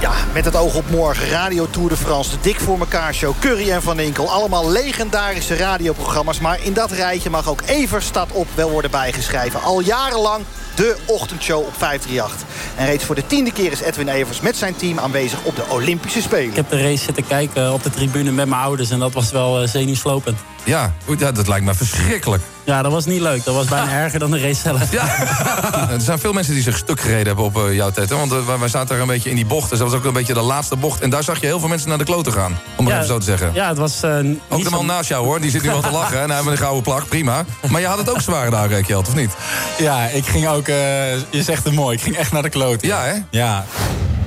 Ja, met het oog op morgen. Radio Tour de France, de Dik voor elkaar show, Curry en Van Inkel. Allemaal legendarische radioprogramma's. Maar in dat rijtje mag ook Evers staat op wel worden bijgeschreven. Al jarenlang de ochtendshow op 538. En reeds voor de tiende keer is Edwin Evers met zijn team aanwezig op de Olympische Spelen. Ik heb de race zitten kijken op de tribune met mijn ouders... en dat was wel uh, zenuwslopend. Ja, ja, dat lijkt me verschrikkelijk. Ja, dat was niet leuk. Dat was bijna erger dan de race zelf. Ja. er zijn veel mensen die zich stuk gereden hebben op uh, jouw tijd. Hè? Want uh, wij zaten daar een beetje in die bocht. Dus dat was ook een beetje de laatste bocht. En daar zag je heel veel mensen naar de kloten gaan. Om het ja, even zo te zeggen. Ja, het was uh, Ook de man naast jou hoor. Die zit nu wel te lachen. En hij heeft een gouden plak. Prima. Maar je had het ook zwaar daar, Kjeld, of niet? Ja, ik ging ook... je zegt het mooi. Ik ging echt naar de kloten. Ja, hè? Ja.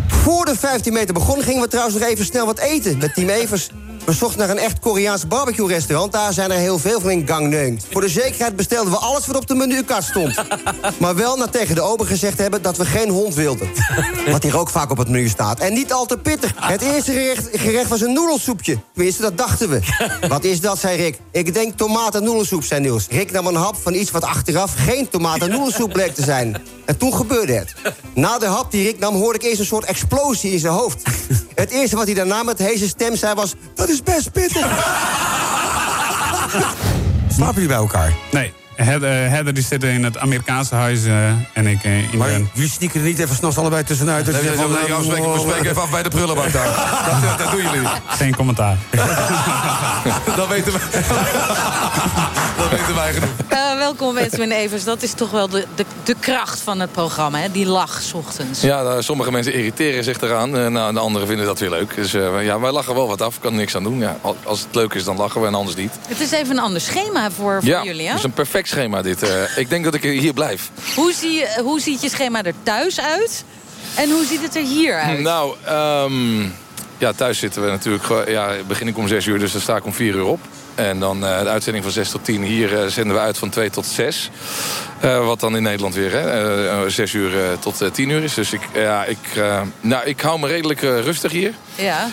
Voor de 15 meter begon gingen we trouwens nog even snel wat eten met Team Evers. We zochten naar een echt Koreaans barbecue-restaurant. Daar zijn er heel veel van in Gangneung. Voor de zekerheid bestelden we alles wat op de menukaart stond. Maar wel na tegen de ober gezegd hebben dat we geen hond wilden. Wat hier ook vaak op het menu staat. En niet al te pittig. Het eerste gerecht, gerecht was een noedelsoepje. Tenminste, dat dachten we. Wat is dat, zei Rick. Ik denk tomaten noedelsoep, zei Niels. Rick nam een hap van iets wat achteraf geen tomaten noedelsoep bleek te zijn. En toen gebeurde het. Na de hap die Rick nam, hoorde ik eerst een soort explosie in zijn hoofd. Het eerste wat hij daarna met deze stem zei was... Dat is best pittig. Slapen jullie bij elkaar? Nee. Heather, Heather die zit in het Amerikaanse huis uh, en ik uh, in maar de... jullie sneaken er niet even s'nachts allebei tussenuit? Nee, nee, we, spreken, we spreken even af bij de prullenbak daar. dat, dat doen jullie niet. Geen commentaar. dat weten we. dat weten wij genoeg. Uh, welkom Edwin Evers. Dat is toch wel de, de, de kracht van het programma, hè? die lach 's ochtends. Ja, nou, sommige mensen irriteren zich eraan. Uh, nou, de anderen vinden dat weer leuk. Dus uh, ja, wij lachen wel wat af. Kan er niks aan doen. Ja, als het leuk is, dan lachen we en anders niet. Het is even een ander schema voor, voor ja, jullie, hè? het is een perfect schema dit. Uh, ik denk dat ik hier blijf. Hoe, zie, hoe ziet je schema er thuis uit? En hoe ziet het er hier uit? Nou, um, ja, thuis zitten we natuurlijk... Ja, begin ik om 6 uur, dus dan sta ik om 4 uur op. En dan uh, de uitzending van 6 tot 10. Hier uh, zenden we uit van 2 tot 6. Uh, wat dan in Nederland weer hè, 6 uur tot 10 uur is. Dus ik, ja, ik, nou, ik hou me redelijk rustig hier. Ja.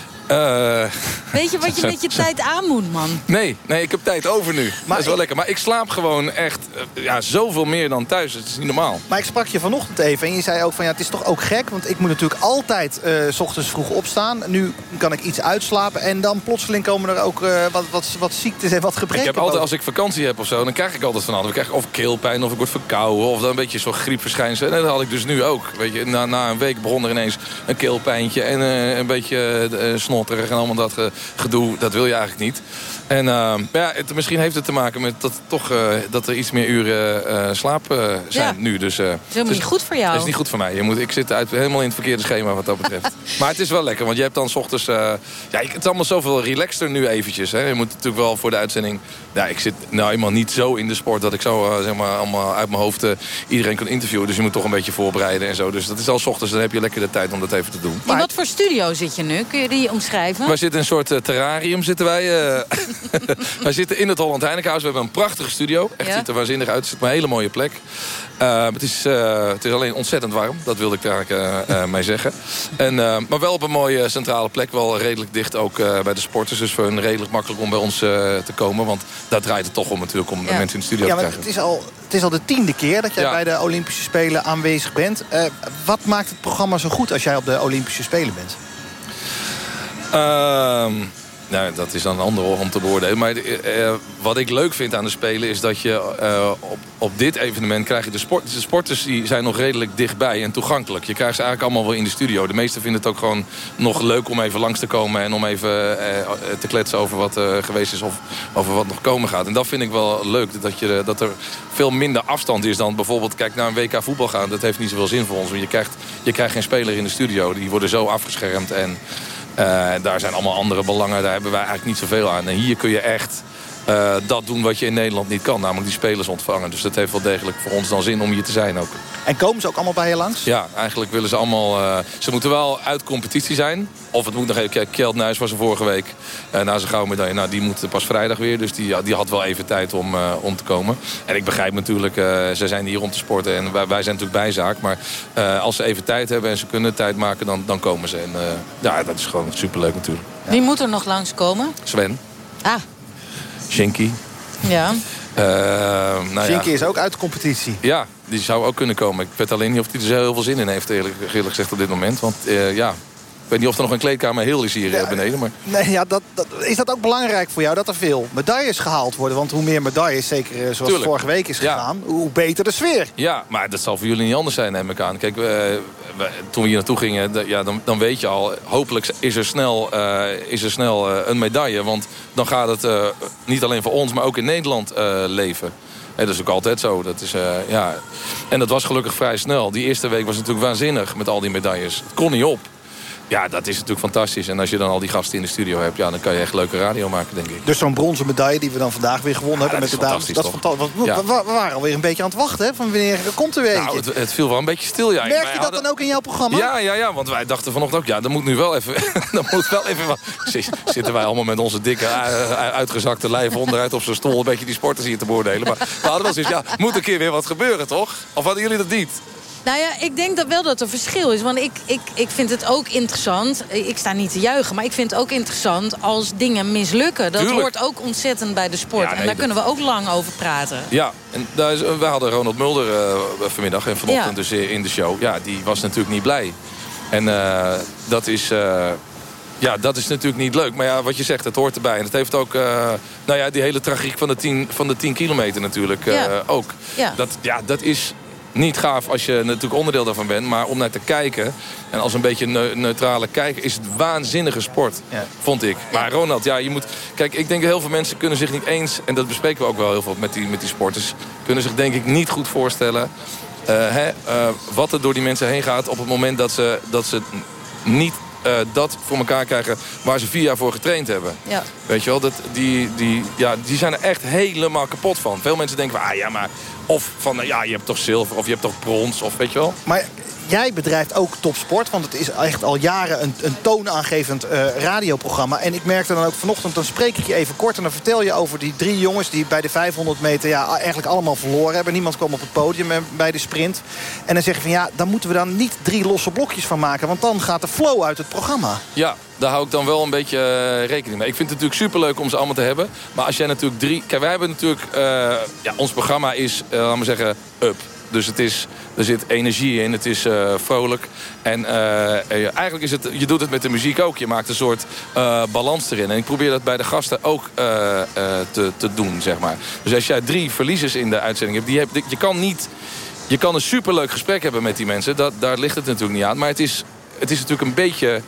Weet je wat je met je tijd aan moet, man? Nee, nee, ik heb tijd over nu. Maar dat is wel ik... lekker. Maar ik slaap gewoon echt ja, zoveel meer dan thuis. Het is niet normaal. Maar ik sprak je vanochtend even en je zei ook van... ja, het is toch ook gek, want ik moet natuurlijk altijd uh, s ochtends vroeg opstaan. Nu kan ik iets uitslapen en dan plotseling komen er ook uh, wat, wat, wat ziektes en wat gebreken. Ik heb altijd, als ik vakantie heb of zo, dan krijg ik altijd van alles. Ik krijg of keelpijn of ik word verkouden of dan een beetje zo'n griepverschijnsel. En dat had ik dus nu ook. Weet je, na, na een week begon er ineens een keelpijntje en uh, een beetje snotterig en allemaal dat gedoe. Dat wil je eigenlijk niet. En uh, ja, het, misschien heeft het te maken met dat, toch, uh, dat er iets meer uren uh, slaap zijn ja. nu. Dus, dat is helemaal niet goed voor jou. Dat is niet goed voor mij. Je moet, ik zit uit, helemaal in het verkeerde schema wat dat betreft. maar het is wel lekker, want je hebt dan s ochtends... ja, het is allemaal zoveel relaxter nu eventjes. Hè. Je moet natuurlijk wel voor de uitzending... Ja, ik zit nou eenmaal niet zo in de sport dat ik zo zeg maar, allemaal uit mijn hoofd iedereen kan interviewen. Dus je moet toch een beetje voorbereiden en zo. Dus dat is al s ochtends, dan heb je lekker de tijd om dat even te doen. In wat voor studio zit je nu? Kun je die omschrijven? Wij zitten in een soort terrarium zitten wij. Uh, wij zitten in het Holland Heinekenhuis. We hebben een prachtige studio. Echt ja. ziet er waanzinnig uit. Het is een hele mooie plek. Uh, het, is, uh, het is alleen ontzettend warm. Dat wilde ik daar uh, mee zeggen. En, maar wel op een mooie centrale plek. Wel redelijk dicht ook bij de sporters. Dus voor hun redelijk makkelijk om bij ons te komen. Want daar draait het toch om natuurlijk om ja. mensen in de studio ja, te krijgen. Het is, al, het is al de tiende keer dat jij Ja. bij de Olympische Spelen aanwezig bent. Eh, wat maakt het programma zo goed als jij op de Olympische Spelen bent? Ehm, nou, dat is dan een ander om te beoordelen. Maar eh, eh, wat ik leuk vind aan de Spelen is dat je eh, op, op dit evenement krijg je de, de sporters die zijn nog redelijk dichtbij en toegankelijk. Je krijgt ze eigenlijk allemaal wel in de studio. De meesten vinden het ook gewoon nog leuk om even langs te komen en om even te kletsen over wat geweest is of over wat nog komen gaat. En dat vind ik wel leuk, dat, je, dat er veel minder afstand is dan bijvoorbeeld kijk naar een WK voetbal gaan. Dat heeft niet zoveel zin voor ons, want je krijgt, je krijgt geen speler in de studio. Die worden zo afgeschermd en daar zijn allemaal andere belangen. Daar hebben wij eigenlijk niet zoveel aan. En hier kun je echt uh, dat doen wat je in Nederland niet kan. Namelijk die spelers ontvangen. Dus dat heeft wel degelijk voor ons dan zin om hier te zijn ook. En komen ze ook allemaal bij je langs? Ja, eigenlijk willen ze allemaal... Uh, ze moeten wel uit competitie zijn. Of het moet nog even... Kijk, Kjeld Nuis was er vorige week uh, na zijn gouden medaille. Nou, die moet pas vrijdag weer. Dus die, die had wel even tijd om, om te komen. En ik begrijp natuurlijk, ze zijn hier om te sporten. En wij, wij zijn natuurlijk bijzaak. Maar als ze even tijd hebben en ze kunnen tijd maken, dan, dan komen ze. En ja, dat is gewoon superleuk natuurlijk. Wie moet er nog langskomen? Sven. Ah, Shinky. Ja. Uh, nou Shinky ja. is ook uit de competitie. Ja, die zou ook kunnen komen. Ik weet alleen niet of hij er zo heel veel zin in heeft, eerlijk, eerlijk gezegd, op dit moment. Want uh, ja, weet niet of er nog een kleedkamer heel is hier ja, beneden. Maar... Nee, ja, dat, dat, is dat ook belangrijk voor jou? Dat er veel medailles gehaald worden? Want hoe meer medailles, zeker zoals Tuurlijk. vorige week is gegaan... hoe beter de sfeer. Ja, maar dat zal voor jullie niet anders zijn, neem ik aan. Kijk, we, we, toen we hier naartoe gingen, ja, dan, dan weet je al... hopelijk is er snel, uh, is er snel uh, een medaille. Want dan gaat het uh, niet alleen voor ons, maar ook in Nederland leven. En dat is ook altijd zo. Dat is, ja. En dat was gelukkig vrij snel. Die eerste week was natuurlijk waanzinnig met al die medailles. Het kon niet op. Ja, dat is natuurlijk fantastisch. En als je dan al die gasten in de studio hebt... Ja, dan kan je echt leuke radio maken, denk ik. Dus zo'n bronzen medaille die we dan vandaag weer gewonnen ja, hebben met de dames. Dat is fantastisch. We, ja. we, waren alweer een beetje aan het wachten, hè? Van wanneer komt er weer nou, het, het, viel wel een beetje stil, ja. Merk je dat dan ook in jouw programma? Ja, ja, ja, want wij dachten vanochtend ook... Ja, dan moet nu wel even... dan moet wel even wat... Zitten wij allemaal met onze dikke, uitgezakte lijven onderuit op zo'n stoel... een beetje die sporters hier te beoordelen. Maar we hadden wel zoiets, ja, moet een keer weer wat gebeuren, toch? Of hadden jullie dat niet? Nou ja, ik denk dat wel dat er verschil is. Want ik, ik, ik vind het ook interessant. Ik sta niet te juichen, maar ik vind het ook interessant als dingen mislukken. Dat Tuurlijk. hoort ook ontzettend bij de sport. Ja, nee, en daar dat- kunnen we ook lang over praten. Ja, en daar is, wij hadden Ronald Mulder eh, vanmiddag en vanochtend Ja. dus eh, in de show. Ja, die was natuurlijk niet blij. En eh, dat is... ja, dat is natuurlijk niet leuk. Maar ja, wat je zegt, het hoort erbij. En het heeft ook, nou ja, die hele tragiek van de 10 van de 10 kilometer natuurlijk Ja. ook. Ja. Dat, ja, dat is niet gaaf als je natuurlijk onderdeel daarvan bent. Maar om naar te kijken, en als een beetje neu- neutrale kijker... is het waanzinnige sport, vond ik. Maar Ronald, ja, je moet... Kijk, ik denk heel veel mensen kunnen zich niet eens... en dat bespreken we ook wel heel veel met die, met die sporters... kunnen zich denk ik niet goed voorstellen... eh, hè, eh, wat er door die mensen heen gaat op het moment dat ze, dat ze niet... eh, dat voor elkaar krijgen waar ze vier jaar voor getraind hebben. Ja. Weet je wel, dat, die, die, ja, die zijn er echt helemaal kapot van. Veel mensen denken, van, ah ja, maar... Of van, ja, je hebt toch zilver, of je hebt toch brons, of weet je wel. Maar jij bedrijft ook topsport. Want het is echt al jaren een, een toonaangevend eh, radioprogramma. En ik merkte dan ook vanochtend, dan spreek ik je even kort... en dan vertel je over die drie jongens die bij de 500 meter... ja, eigenlijk allemaal verloren hebben. Niemand kwam op het podium eh, bij de sprint. En dan zeg je van ja, dan moeten we dan niet drie losse blokjes van maken... want dan gaat de flow uit het programma. Ja, daar hou ik dan wel een beetje eh, rekening mee. Ik vind het natuurlijk superleuk om ze allemaal te hebben. Maar als jij natuurlijk drie... Kijk, wij hebben natuurlijk... ja, ons programma is, laten we zeggen, up. Dus het is, er zit energie in, het is eh, vrolijk. En eh, eh, eigenlijk is het, je doet het met de muziek ook. Je maakt een soort balans erin. En ik probeer dat bij de gasten ook te, te doen, zeg maar. Dus als jij drie verliezers in de uitzending hebt... Die heb, je kan niet... Je kan een superleuk gesprek hebben met die mensen. Dat, daar ligt het natuurlijk niet aan. Maar het is, het is natuurlijk een beetje...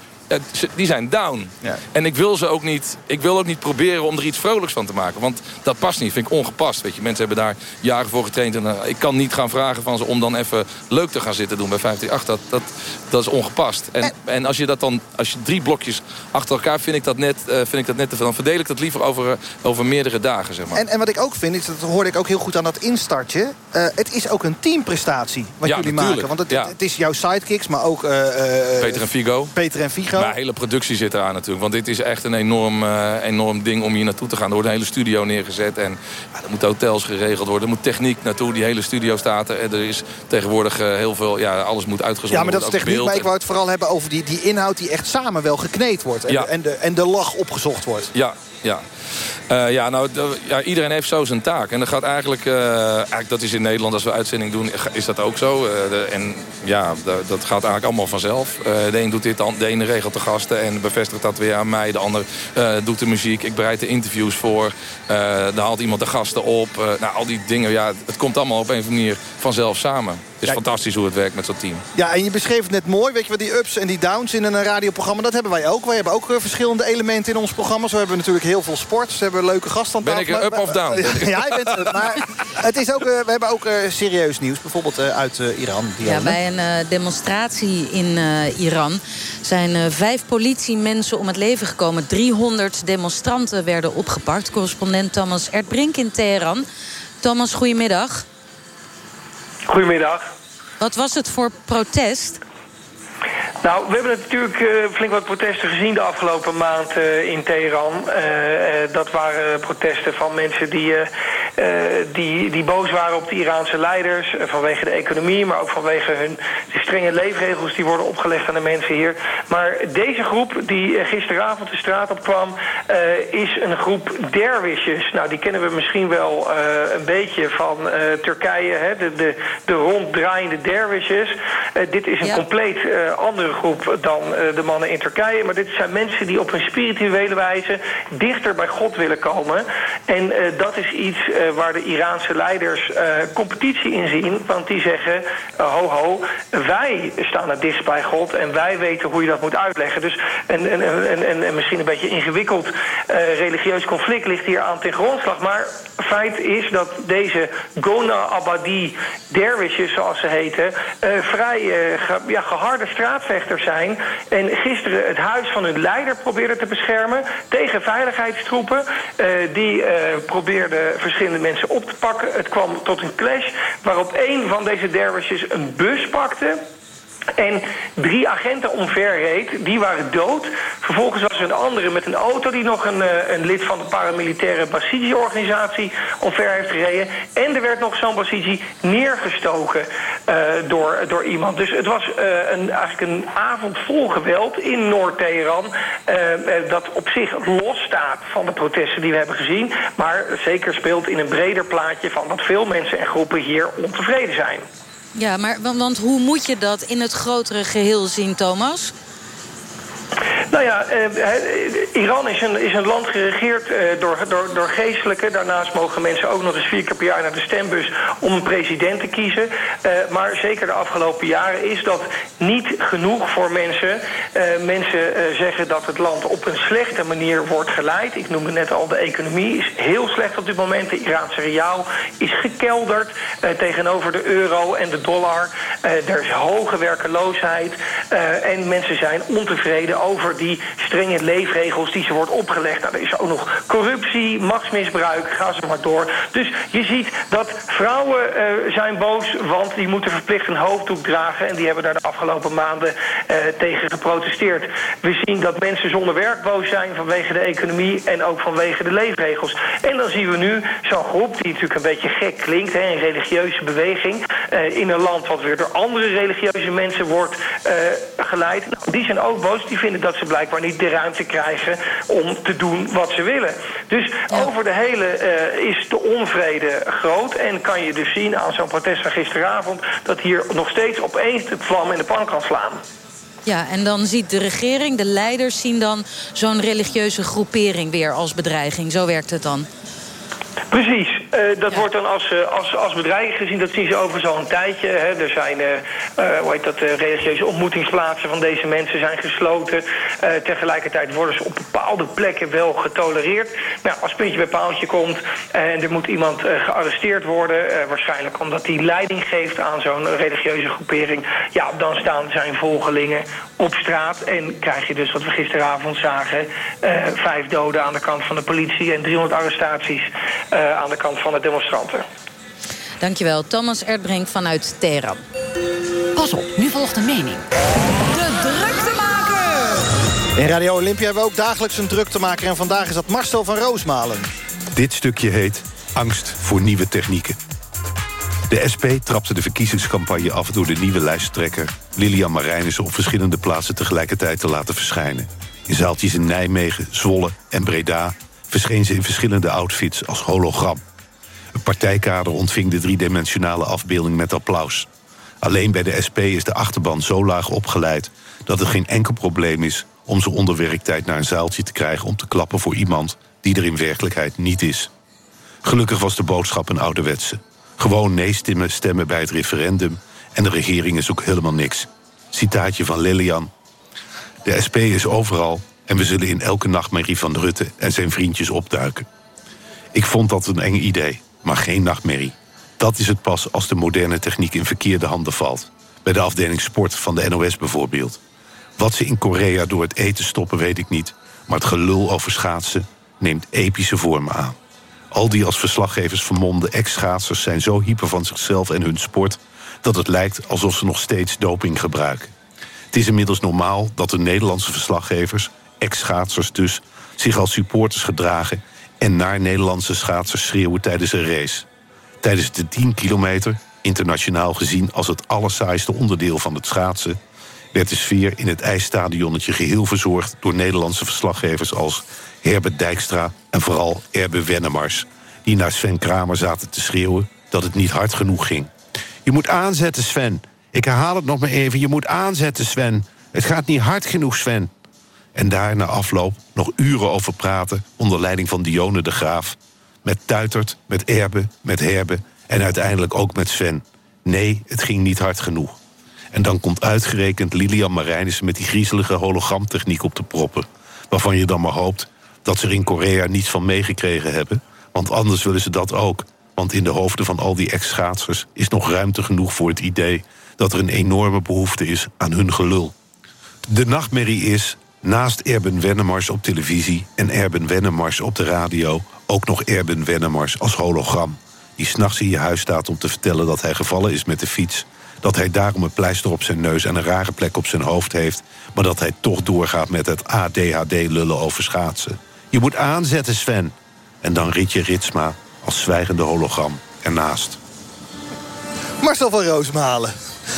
ze- Die zijn down. Ja. En ik wil ze ook niet. Ik wil ook niet proberen om er iets vrolijks van te maken. Want dat past niet. Vind ik ongepast. Weet je, mensen hebben daar jaren voor getraind. En eh, ik kan niet gaan vragen van ze om dan even leuk te gaan zitten doen bij 538. Dat, dat, dat is ongepast. En, en als je dat dan, als je drie blokjes achter elkaar, vind ik dat net, eh, vind ik dat net te veel. Dan verdeel ik dat liever over, eh, over meerdere dagen, zeg maar. En, en wat ik ook vind, is, dat hoorde ik ook heel goed aan dat instartje... eh, het is ook een teamprestatie wat Ja, jullie natuurlijk. maken. Want het, Ja. het is jouw sidekicks, maar ook... eh, eh, Peter en Figo. Peter en Figo. Maar de hele productie zit eraan natuurlijk. Want dit is echt een enorm, eh, enorm ding om hier naartoe te gaan. Er wordt een hele studio neergezet. En ja, er moeten hotels geregeld worden. Er moet techniek naartoe. Die hele studio staat er. En er is tegenwoordig eh, heel veel... Ja, alles moet uitgezonden Ja, maar dat is techniek. beeld Maar ik wou het vooral hebben over die, die inhoud die echt samen wel gekneed wordt. En, Ja. de, en, de, en de lach opgezocht wordt. Ja, ja. Eh, ja, nou, ja, iedereen heeft zo zijn taak. En dat gaat eigenlijk, eigenlijk, dat is in Nederland, als we uitzending doen, is dat ook zo. De- en ja, dat gaat eigenlijk allemaal vanzelf. De een doet dit, de de ene regelt de gasten en bevestigt dat weer aan mij. De ander eh, doet de muziek. Ik bereid de interviews voor. Uh, dan haalt iemand de gasten op. Uh, nou, al die dingen, ja, het komt allemaal op een of andere manier vanzelf samen. Het is fantastisch hoe het werkt met zo'n team. Ja, en je beschreef het net mooi. Weet je wat, die ups en die downs in een radioprogramma, dat hebben wij ook. Wij hebben ook verschillende elementen in ons programma. Zo hebben we natuurlijk heel veel sport. Ze hebben leuke gasten aan Ben ik een up of down? ja, je bent up. Maar het is ook, we hebben ook serieus nieuws. Bijvoorbeeld uit Iran. Ja, bij een demonstratie in Iran zijn vijf politiemensen om het leven gekomen. 300 demonstranten werden opgepakt. Correspondent Thomas Erdbrink in Teheran. Thomas, goedemiddag. Goedemiddag. Wat was het voor protest? Nou, we hebben natuurlijk uh, flink wat protesten gezien de afgelopen maand uh, in Teheran. Uh, dat waren protesten van mensen die, die, die boos waren op de Iraanse leiders... vanwege de economie, maar ook vanwege hun de strenge leefregels... die worden opgelegd aan de mensen hier. Maar deze groep die gisteravond de straat op kwam... is een groep derwishes. Nou, die kennen we misschien wel een beetje van Turkije. Hè? De, de, de ronddraaiende derwishes. dit is een ja. compleet andere groep dan uh, de mannen in Turkije. Maar dit zijn mensen die op een spirituele wijze dichter bij God willen komen. En uh, dat is iets waar de Iraanse leiders competitie in zien. Want die zeggen, ho ho, wij staan het dichtst bij God... en wij weten hoe je dat moet uitleggen. Dus een, een, een, een misschien een beetje ingewikkeld religieus conflict ligt hier aan ten grondslag. Maar feit is dat deze Gona Abadi derwishes, zoals ze heten... vrij ge, ja, geharde straatvechters zijn. En gisteren het huis van hun leider probeerden te beschermen tegen veiligheidstroepen. Uh, die probeerden verschillende mensen op te pakken. Het kwam tot een clash waarop een van deze dervishes een bus pakte en drie agenten omverreed, die waren dood. Vervolgens was er een andere met een auto die nog een, een lid van de paramilitaire Basiji-organisatie omver heeft gereden. En er werd nog zo'n Basiji neergestoken uh, door, door iemand. Dus het was uh, een, eigenlijk een avond vol geweld in Noord-Teheran. Dat op zich losstaat van de protesten die we hebben gezien. Maar zeker speelt in een breder plaatje van dat veel mensen en groepen hier ontevreden zijn. Ja, maar want, hoe moet je dat in het grotere geheel zien, Thomas? Nou ja, eh, Iran is een, is een land geregeerd eh, door, door, door geestelijken. Daarnaast mogen mensen ook nog eens vier keer per jaar naar de stembus om een president te kiezen. Uh, maar zeker de afgelopen jaren is dat niet genoeg voor mensen. mensen zeggen dat het land op een slechte manier wordt geleid. Ik noemde net al, de economie is heel slecht op dit moment. De Iraanse riaal is gekelderd tegenover de euro en de dollar. er is hoge werkeloosheid. en mensen zijn ontevreden over die strenge leefregels die ze wordt opgelegd. Nou, er is ook nog corruptie, machtsmisbruik, ga ze maar door. Dus je ziet dat vrouwen uh, zijn boos, want die moeten verplicht een hoofddoek dragen. En die hebben daar de afgelopen maanden uh, tegen geprotesteerd. We zien dat mensen zonder werk boos zijn vanwege de economie en ook vanwege de leefregels. En dan zien we nu zo'n groep die natuurlijk een beetje gek klinkt, hè, een religieuze beweging, uh, in een land wat weer door andere religieuze mensen wordt geleid. Nou, die zijn ook boos, vinden dat ze blijkbaar niet de ruimte krijgen om te doen wat ze willen. Dus over de hele uh, is de onvrede groot. En kan je dus zien aan zo'n protest van gisteravond... dat hier nog steeds opeens de vlam in de pan kan slaan. Ja, en dan ziet de regering, de leiders zien dan zo'n religieuze groepering weer als bedreiging. Zo werkt het dan. Precies. Uh, dat ja. wordt dan als, uh, als, als bedreiging gezien. Dat zien ze over zo'n tijdje. Hè. Er zijn uh, hoe heet dat, religieuze ontmoetingsplaatsen van deze mensen zijn gesloten. tegelijkertijd worden ze op bepaalde plekken wel getolereerd. Nou, als puntje bij paaltje komt en er moet iemand gearresteerd worden... waarschijnlijk omdat hij leiding geeft aan zo'n religieuze groepering... ja, dan staan zijn volgelingen op straat. En krijg je dus wat we gisteravond zagen... vijf doden aan de kant van de politie en 300 arrestaties... Uh, aan de kant van de demonstranten. Dankjewel, Thomas Erdbrink vanuit Teheran. Pas op, nu volgt de mening. De druktemaker! In Radio Olympia hebben we ook dagelijks een druktemaker... en vandaag is dat Marcel van Roosmalen. Dit stukje heet Angst voor nieuwe technieken. De SP trapte de verkiezingscampagne af door de nieuwe lijsttrekker... Lilian Marijnissen op verschillende plaatsen tegelijkertijd te laten verschijnen. In zaaltjes in Nijmegen, Zwolle en Breda verscheen ze in verschillende outfits als hologram. Een partijkader ontving de driedimensionale afbeelding met applaus. Alleen bij de SP is de achterban zo laag opgeleid... dat het geen enkel probleem is om ze onder werktijd naar een zaaltje te krijgen om te klappen voor iemand die er in werkelijkheid niet is. Gelukkig was de boodschap een ouderwetse. Gewoon nee stemmen, stemmen bij het referendum en de regering is ook helemaal niks. Citaatje van Lilian. De SP is overal en we zullen in elke nachtmerrie van Rutte en zijn vriendjes opduiken. Ik vond dat een eng idee, maar geen nachtmerrie. Dat is het pas als de moderne techniek in verkeerde handen valt. Bij de afdeling sport van de NOS bijvoorbeeld. Wat ze in Korea door het eten stoppen weet ik niet... maar het gelul over schaatsen neemt epische vormen aan. Al die als verslaggevers vermomde ex-schaatsers zijn zo hyper van zichzelf en hun sport... dat het lijkt alsof ze nog steeds doping gebruiken. Het is inmiddels normaal dat de Nederlandse verslaggevers, ex-schaatsers dus... zich als supporters gedragen en naar Nederlandse schaatsers schreeuwen tijdens een race. Tijdens de 10 kilometer, internationaal gezien als het allersaaiste onderdeel van het schaatsen... werd de sfeer in het ijsstadionnetje geheel verzorgd... door Nederlandse verslaggevers als Herbert Dijkstra en vooral Erbe Wennemars... die naar Sven Kramer zaten te schreeuwen dat het niet hard genoeg ging. Je moet aanzetten, Sven. Ik herhaal het nog maar even. Je moet aanzetten, Sven. Het gaat niet hard genoeg, Sven. En daar na afloop nog uren over praten... onder leiding van Dione de Graaf. Met Tuitert, met Erbe, met Herbe en uiteindelijk ook met Sven. Nee, het ging niet hard genoeg. En dan komt uitgerekend Lilian Marijnissen... met die griezelige hologramtechniek op te proppen... waarvan je dan maar hoopt dat ze er in Korea niets van meegekregen hebben. Want anders willen ze dat ook. Want in de hoofden van al die ex-schaatsers is nog ruimte genoeg voor het idee... dat er een enorme behoefte is aan hun gelul. De nachtmerrie is, naast Erben Wennemars op televisie... en Erben Wennemars op de radio... ook nog Erben Wennemars als hologram... die s'nachts in je huis staat om te vertellen dat hij gevallen is met de fiets... dat hij daarom een pleister op zijn neus en een rare plek op zijn hoofd heeft... maar dat hij toch doorgaat met het ADHD-lullen over schaatsen. Je moet aanzetten, Sven. En dan Ritje Ritsma als zwijgende hologram ernaast. Marcel van Roosmalen.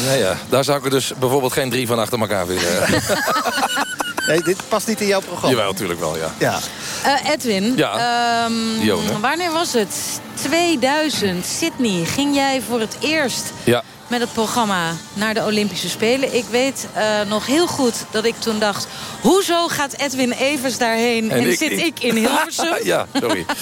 Ja, ja, daar zou ik er dus bijvoorbeeld geen drie van achter elkaar willen. Nee, dit past niet in jouw programma. Jawel, natuurlijk wel, ja. Ja. Eh, Edwin, Ja. ehm, wanneer was het? 2000, Sydney. Ging jij voor het eerst Ja. met het programma naar de Olympische Spelen? Ik weet eh, nog heel goed dat ik toen dacht... hoezo gaat Edwin Evers daarheen en, zit ik, in Hilversum? ja, sorry.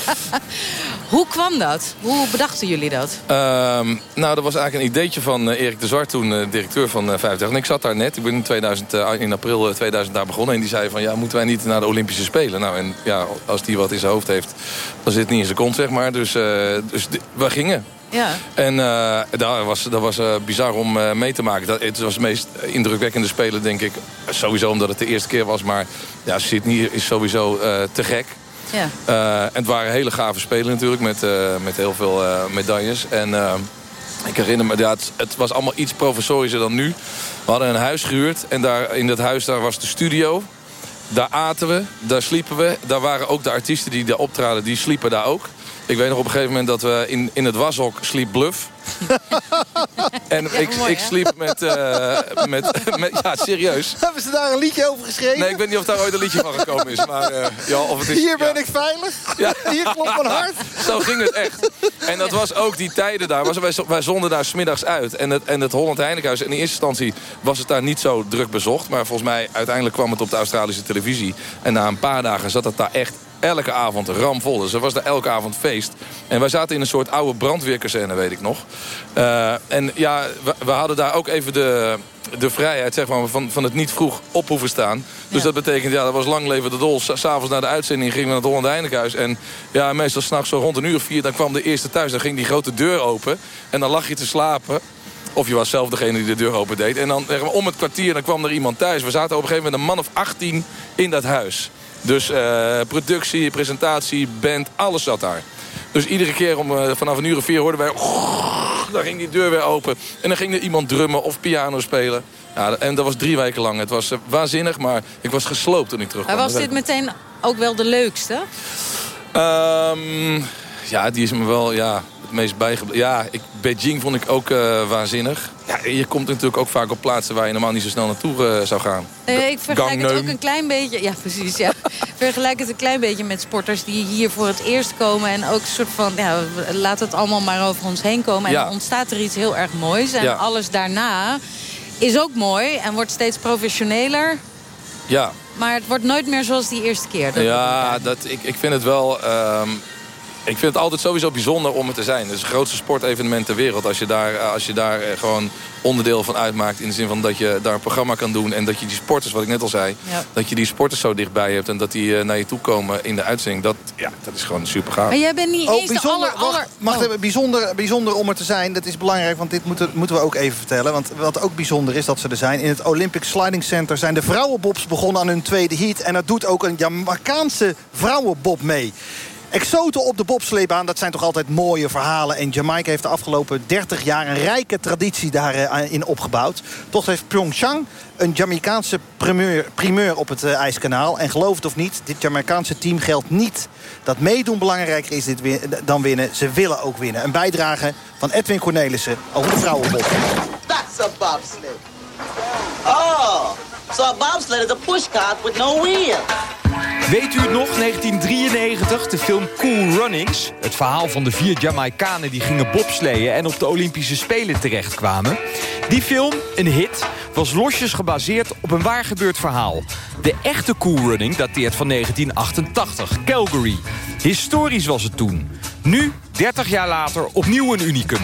Hoe kwam dat? Hoe bedachten jullie dat? Ehm, nou, dat was eigenlijk een ideetje van eh, Erik de Zwart, toen eh, directeur van eh 50. En ik zat daar net, ik ben in, 2000, eh, in april eh, 2000 daar begonnen. En die zei van, ja, moeten wij niet naar de Olympische Spelen? Nou, en ja, als die wat in zijn hoofd heeft, dan zit het niet in zijn kont, zeg maar. Dus, eh, dus we gingen. Ja. En eh, daar was, dat was eh, bizar om eh, mee te maken. Dat, het was het meest indrukwekkende spelen, denk ik. Sowieso omdat het de eerste keer was. Maar ja, Sydney is sowieso eh, te gek. Ja. Eh, en het waren hele gave spelen natuurlijk. Met, eh, met heel veel eh, medailles. En ik herinner me, ja, het, het was allemaal iets professorischer dan nu. We hadden een huis gehuurd. En daar, in dat huis daar was de studio. Daar aten we, daar sliepen we. Daar waren ook de artiesten die daar optraden, die sliepen daar ook. Ik weet nog op een gegeven moment dat we in, in het washok sliep Bluff. en ik, mooi, ik sliep met, eh, met, met... Ja, serieus. Hebben ze daar een liedje over geschreven? Nee, ik weet niet of daar ooit een liedje van gekomen is. Maar eh, ja, of het is... Hier ben ja. ik veilig. Ja. Hier klopt mijn hart. Zo ging het echt. En dat was ook die tijden daar. Was, wij, wij zonden daar smiddags uit. En het, en het Holland Heinekenhuis, in eerste instantie was het daar niet zo druk bezocht. Maar volgens mij uiteindelijk kwam het op de Australische televisie. En na een paar dagen zat het daar echt elke avond ramvol. Dus er was daar elke avond feest. En wij zaten in een soort oude brandweerkazerne, weet ik nog. Eh, en ja, we, we hadden daar ook even de, de vrijheid zeg maar, van, van het niet vroeg op hoeven staan. Dus dat betekent, ja, dat was lang leven de dol. S'avonds na de uitzending gingen we naar het Holland Heinekenhuis. En ja, meestal s'nachts zo rond een uur of vier... dan kwam de eerste thuis, dan ging die grote deur open. En dan lag je te slapen. Of je was zelf degene die de deur open deed. En dan zeg maar, om het kwartier dan kwam er iemand thuis. We zaten op een gegeven moment een man of 18 in dat huis. Dus eh, productie, presentatie, band, alles zat daar. Dus iedere keer om, eh, vanaf een uur of vier hoorden wij... dan ging die deur weer open. En dan ging er iemand drummen of piano spelen. Ja, en dat was drie weken lang. Het was eh, waanzinnig, maar ik was gesloopt toen ik terugkwam. Maar was dit meteen ook wel de leukste? Ehm, ja, die is me wel ja, het meest bijgebleven. Ja, ik, Beijing vond ik ook eh, waanzinnig. Ja, je komt natuurlijk ook vaak op plaatsen waar je normaal niet zo snel naartoe eh, zou gaan. Eh, ik vergelijk het ook een klein beetje... Ja, precies, ja. Vergelijk het een klein beetje met sporters die hier voor het eerst komen... en ook een soort van, ja, laat het allemaal maar over ons heen komen... en Ja. dan ontstaat er iets heel erg moois. En Ja. alles daarna is ook mooi en wordt steeds professioneler. Ja, Maar het wordt nooit meer zoals die eerste keer. Dat Ja, dat, ik, ik vind het wel... ehm, ik vind het altijd sowieso bijzonder om het te zijn. Het is het grootste sportevenement ter wereld. Als je daar, eh, als je daar eh, gewoon onderdeel van uitmaakt... in de zin van dat je daar een programma kan doen... en dat je die sporters, wat ik net al zei... Ja. dat je die sporters zo dichtbij hebt... en dat die eh, naar je toe komen in de uitzending. Dat, ja, dat is gewoon super gaaf. Maar jij bent niet Oh, eens de bijzonder, aller... aller... wacht, mag even, bijzonder, bijzonder om er te zijn. Dat is belangrijk, want dit moeten, moeten we ook even vertellen. Want wat ook bijzonder is dat ze er zijn... in het Olympic Sliding Center zijn de vrouwenbobs begonnen aan hun tweede heat. En dat doet ook een Jamaicaanse vrouwenbob mee. Exoten op de bobsleebaan, dat zijn toch altijd mooie verhalen. En Jamaica heeft de afgelopen 30 jaar een rijke traditie daarin opgebouwd. Toch heeft Pyeongchang een Jamaicaanse primeur, primeur op het eh, ijskanaal. En geloof het of niet, dit Jamaicaanse team geldt niet dat meedoen belangrijker is dit dan winnen. Ze willen ook winnen. Een bijdrage van Edwin Cornelissen over de vrouwenbob. That's a bobsled. Oh, so a bobsled is a pushcart with no wheel. Weet u het nog? 1993, de film Cool Runnings. Het verhaal van de vier Jamaicanen die gingen bobsleeën... en op de Olympische Spelen terechtkwamen. Die film, een hit, was losjes gebaseerd op een waar gebeurd verhaal. De echte Cool Running dateert van 1988, Calgary. Historisch was het toen. Nu, 30 jaar later, opnieuw een unicum.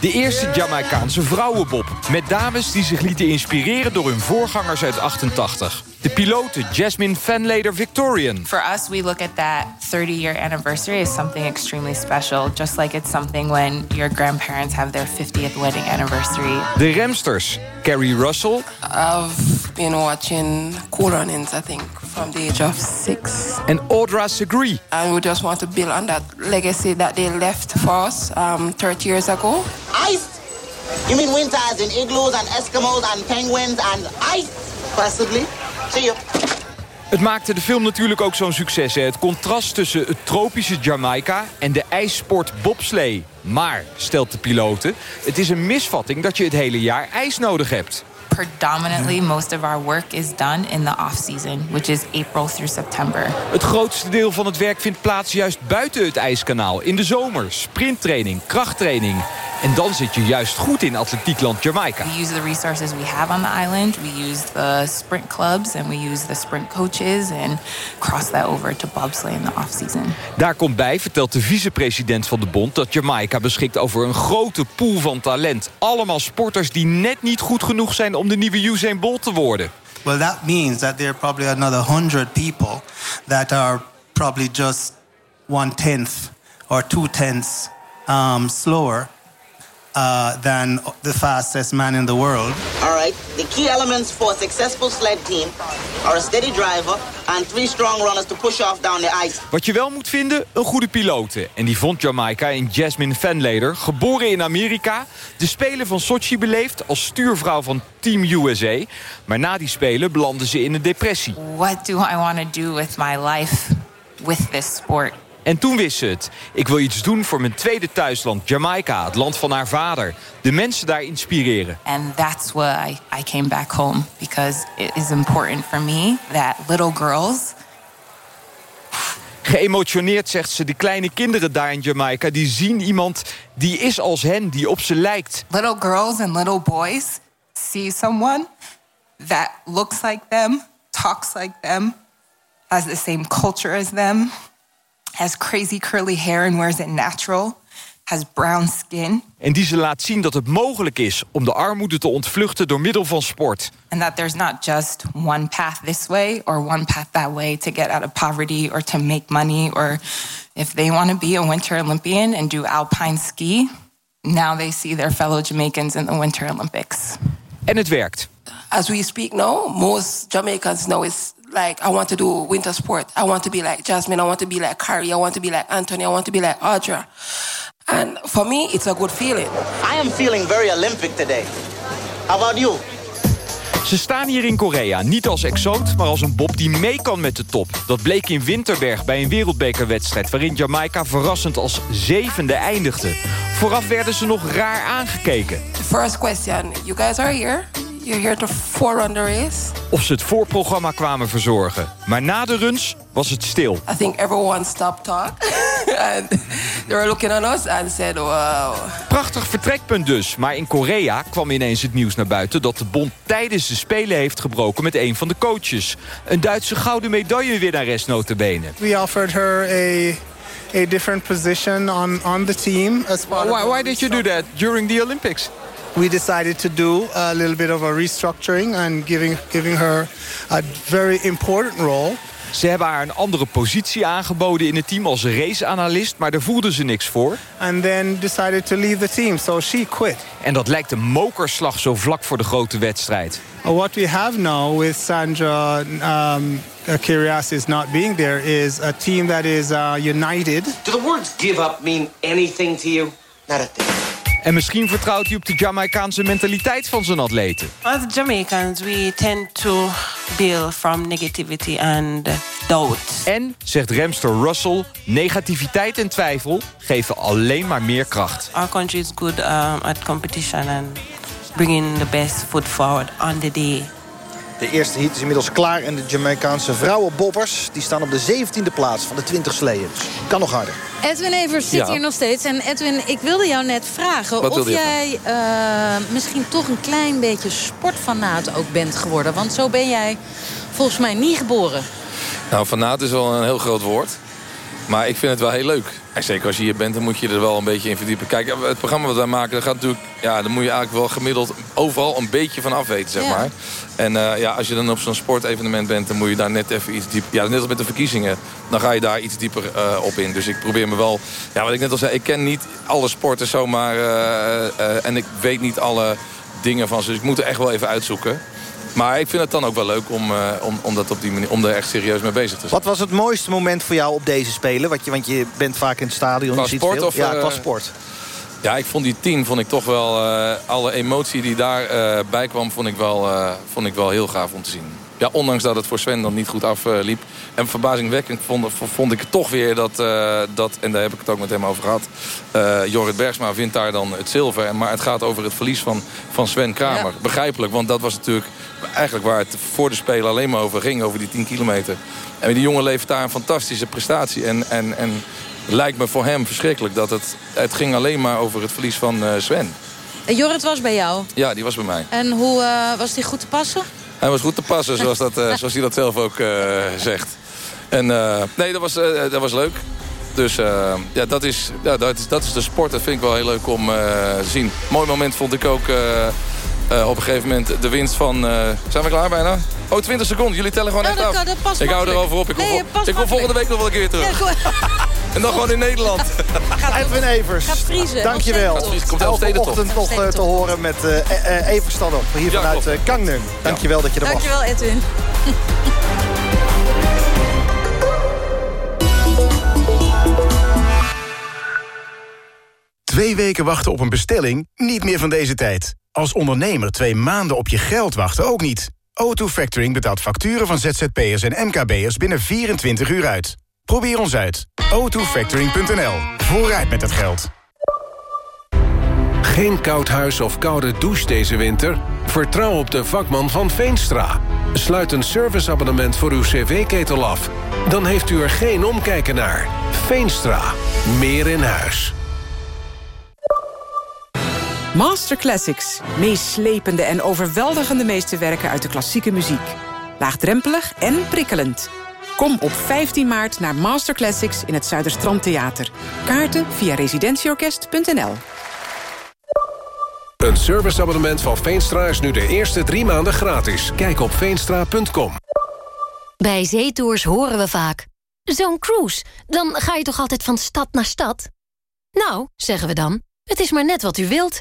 De eerste Jamaicaanse vrouwenbob. Met dames die zich lieten inspireren door hun voorgangers uit 88. De pilote Jasmine Fanlater Victorian. For us, we look at that 30 year anniversary as something extremely special, just like it's something when your grandparents have their 50th wedding anniversary. De remsters Carrie Russell I've been watching Cool Runnings, I think, from the age of six. en Audra Segree. And we just want to build on that legacy that they left for us um, 30 years ago. Ice? You mean winters as in igloos and Eskimos and penguins and ice? Possibly. See you. Het maakte de film natuurlijk ook zo'n succes. Hè? Het contrast tussen het tropische Jamaica en de ijssport bobslee. Maar, stelt de pilote, het is een misvatting dat je het hele jaar ijs nodig hebt. Predominantly, most of our work is done in the off season, which is April through September. Het grootste deel van het werk vindt plaats juist buiten het ijskanaal. In de zomer, sprinttraining, krachttraining. En dan zit je juist goed in atletiekland Jamaica. We use the resources we have on the island. We use the sprint clubs and we use the sprint coaches and cross that over to bobsleigh in the off season. Daar komt bij, vertelt de vicepresident van de bond... dat Jamaica beschikt over een grote pool van talent. Allemaal sporters die net niet goed genoeg zijn... om de nieuwe Usain Bolt te worden. Well, that means that there are probably another hundred people that are probably just one tenth or two tenths um, slower uh, than the fastest man in the world. All right. The key elements for a successful sled team are a steady driver and three strong runners to push off down the ice. Wat je wel moet vinden, een goede pilote. En die vond Jamaica in Jasmine Fanlater, geboren in Amerika... de Spelen van Sochi beleefd als stuurvrouw van Team USA. Maar na die Spelen belandde ze in een depressie. What do I want to do with my life with this sport? En toen wist ze het. Ik wil iets doen voor mijn tweede thuisland, Jamaica, het land van haar vader. De mensen daar inspireren. And that's why I, came back home because it is important for me that little girls Geëmotioneerd zegt ze, de kleine kinderen daar in Jamaica... die zien iemand die is als hen, die op ze lijkt. little girls and little boys see someone that looks like them, talks like them, has the same culture as them, has crazy curly hair and wears it natural, has brown skin, En die ze laat zien dat het mogelijk is om de armoede te ontvluchten door middel van sport. and that there's not just one path this way or one path that way to get out of poverty or to make money or if they want to be a winter Olympian and do alpine ski, now they see their fellow Jamaicans in the Winter Olympics. En het werkt. As we speak now, most Jamaicans know it's like, I want to do winter sport. I want to be like Jasmine. I want to be like Carrie. I want to be like Anthony. I want to be like Audra. And for me, it's a good feeling. I am feeling very Olympic today. How about you? Ze staan hier in Korea, niet als exoot, maar als een bob die mee kan met de top. Dat bleek in Winterberg bij een wereldbekerwedstrijd... waarin Jamaica verrassend als zevende eindigde. Vooraf werden ze nog raar aangekeken. First question, you guys are here. You're here to forerun the race. Of ze het voorprogramma kwamen verzorgen. Maar na de runs was het stil. I think everyone stopped talk. and they were looking at us and said, wow. Prachtig vertrekpunt dus. Maar in Korea kwam ineens het nieuws naar buiten... dat de bond tijdens de Spelen heeft gebroken met een van de coaches. Een Duitse gouden medaillewinnares notabene. We offered her a a different position on on the team as part Why, of why did you do that during the Olympics? We decided to do a little bit of a restructuring and giving giving her a very important role. Ze hebben haar een andere positie aangeboden in het team als raceanalist... maar daar voelde ze niks voor. And then decided to leave the team, so she quit. En dat lijkt een mokerslag zo vlak voor de grote wedstrijd. Uh, What we have now with Sandra um, Kyrgios is not being there is a team that is uh, united. Do the words give up mean anything to you? Not a thing. En misschien vertrouwt hij op de Jamaicaanse mentaliteit van zijn atleten. As Jamaicans, we tend to build from negativity and doubt. En, zegt remster Russell, negativiteit en twijfel geven alleen maar meer kracht. Our country is good um, at competition and bringing the best foot forward on the day. De eerste heat is inmiddels klaar en de Jamaicaanse vrouwenbobbers... die staan op de 17e plaats van de 20 sleeën. Kan nog harder. Edwin Evers zit Ja. hier nog steeds. En Edwin, ik wilde jou net vragen Wat of jij eh, misschien toch een klein beetje sportfanaat ook bent geworden. Want zo ben jij volgens mij niet geboren. Nou, fanaat is wel een heel groot woord. Maar ik vind het wel heel leuk. En zeker als je hier bent, dan moet je er wel een beetje in verdiepen. Kijk, het programma wat wij maken, dat gaat natuurlijk... Ja, dan moet je eigenlijk wel gemiddeld overal een beetje van afweten, zeg Ja. maar. En eh, ja, als je dan op zo'n sportevenement bent, dan moet je daar net even iets dieper... Ja, net als met de verkiezingen, dan ga je daar iets dieper eh, op in. Dus ik probeer me wel... Ja, wat ik net al zei, ik ken niet alle sporten zomaar... eh, eh, en ik weet niet alle dingen van ze. Dus ik moet er echt wel even uitzoeken. Maar ik vind het dan ook wel leuk om, eh, om, om, dat op die manier, om er echt serieus mee bezig te zijn. Wat was het mooiste moment voor jou op deze Spelen? Want je, want je bent vaak in het stadion. Qua je ziet sport veel. of, Ja, eh, qua sport. Ja, ik vond die tien vond ik toch wel... eh, alle emotie die daarbij bij kwam, vond ik, wel, vond ik wel heel gaaf om te zien. Ja, ondanks dat het voor Sven dan niet goed afliep. en verbazingwekkend vond, vond ik het toch weer dat, dat... en daar heb ik het ook met hem over gehad... eh, Jorrit Bergsma vindt daar dan het zilver. Maar het gaat over het verlies van, van Sven Kramer. Begrijpelijk, want dat was natuurlijk eigenlijk waar het voor de Spelen alleen maar over ging. Over die 10 kilometer. En die jongen levert daar een fantastische prestatie. En, en, en lijkt me voor hem verschrikkelijk dat het... Het ging alleen maar over het verlies van eh, Sven. Eh, Jorrit was bij jou. Ja, die was bij mij. En hoe eh, was die goed te passen? Hij was goed te passen, zoals, dat, zoals hij dat zelf ook zegt. En nee, dat was, dat was leuk. Dus ja, dat is, ja, dat, is, dat is de sport. Dat vind ik wel heel leuk om te zien. Mooi moment vond ik ook eh, op een gegeven moment de winst van... eh, zijn we klaar bijna? Oh, 20 seconden. Jullie tellen gewoon Oh, echt dat af. kan- dat past ik hou erover op. Ik kom, Nee, ik kom volgende week nog wel een keer terug. Ja, goed. En dan gewoon in Nederland. Edwin Evers, Gaat vriezen. dankjewel. Gaat vriezen. Komt Elke ochtend nog eh, te horen met eh, eh, eh, Evers dan op. Hier vanuit eh, Gangneung. Dankjewel dat je er was. Dankjewel, Edwin. Twee weken wachten op een bestelling? Niet meer van deze tijd. Als ondernemer twee maanden op je geld wachten ook niet. O2 Factoring betaalt facturen van ZZP'ers en MKB'ers binnen 24 uur uit. Probeer ons uit. o2factoring.nl. Vooruit met het geld. Geen koud huis of koude douche deze winter? Vertrouw op de vakman van Veenstra. Sluit een serviceabonnement voor uw cv-ketel af. Dan heeft u er geen omkijken naar. Veenstra. Meer in huis. Master Classics. Meeslepende en overweldigende meesterwerken uit de klassieke muziek. Laagdrempelig en prikkelend. Kom op 15 maart naar Master Classics in het Zuiderstrand Theater. Kaarten via residentieorkest.nl Een serviceabonnement van Veenstra is nu de eerste drie maanden gratis. Kijk op veenstra.com. Bij zeetours horen we vaak... Zo'n cruise, dan ga je toch altijd van stad naar stad? Nou, zeggen we dan, het is maar net wat u wilt.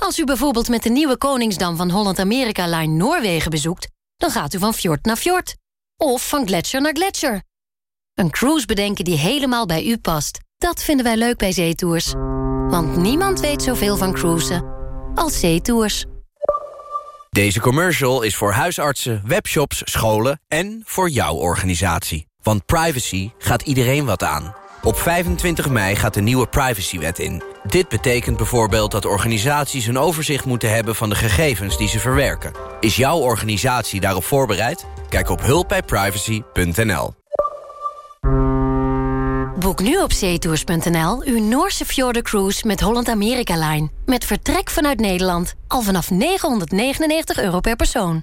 Als u bijvoorbeeld met de nieuwe Koningsdam van Holland-Amerika Line Noorwegen bezoekt... dan gaat u van fjord naar fjord. Of van gletsjer naar gletsjer. Een cruise bedenken die helemaal bij u past. Dat vinden wij leuk bij zeetours. Want niemand weet zoveel van cruisen als zeetours. Deze commercial is voor huisartsen, webshops, scholen en voor jouw organisatie. Want privacy gaat iedereen wat aan. Op 25 mei gaat de nieuwe privacywet in. Dit betekent bijvoorbeeld dat organisaties een overzicht moeten hebben van de gegevens die ze verwerken. Is jouw organisatie daarop voorbereid? Kijk op hulpbijprivacy.nl. Boek nu op zeetours.nl uw Noorse Cruise met Holland America Line. Met vertrek vanuit Nederland. Al vanaf 999 euro per persoon.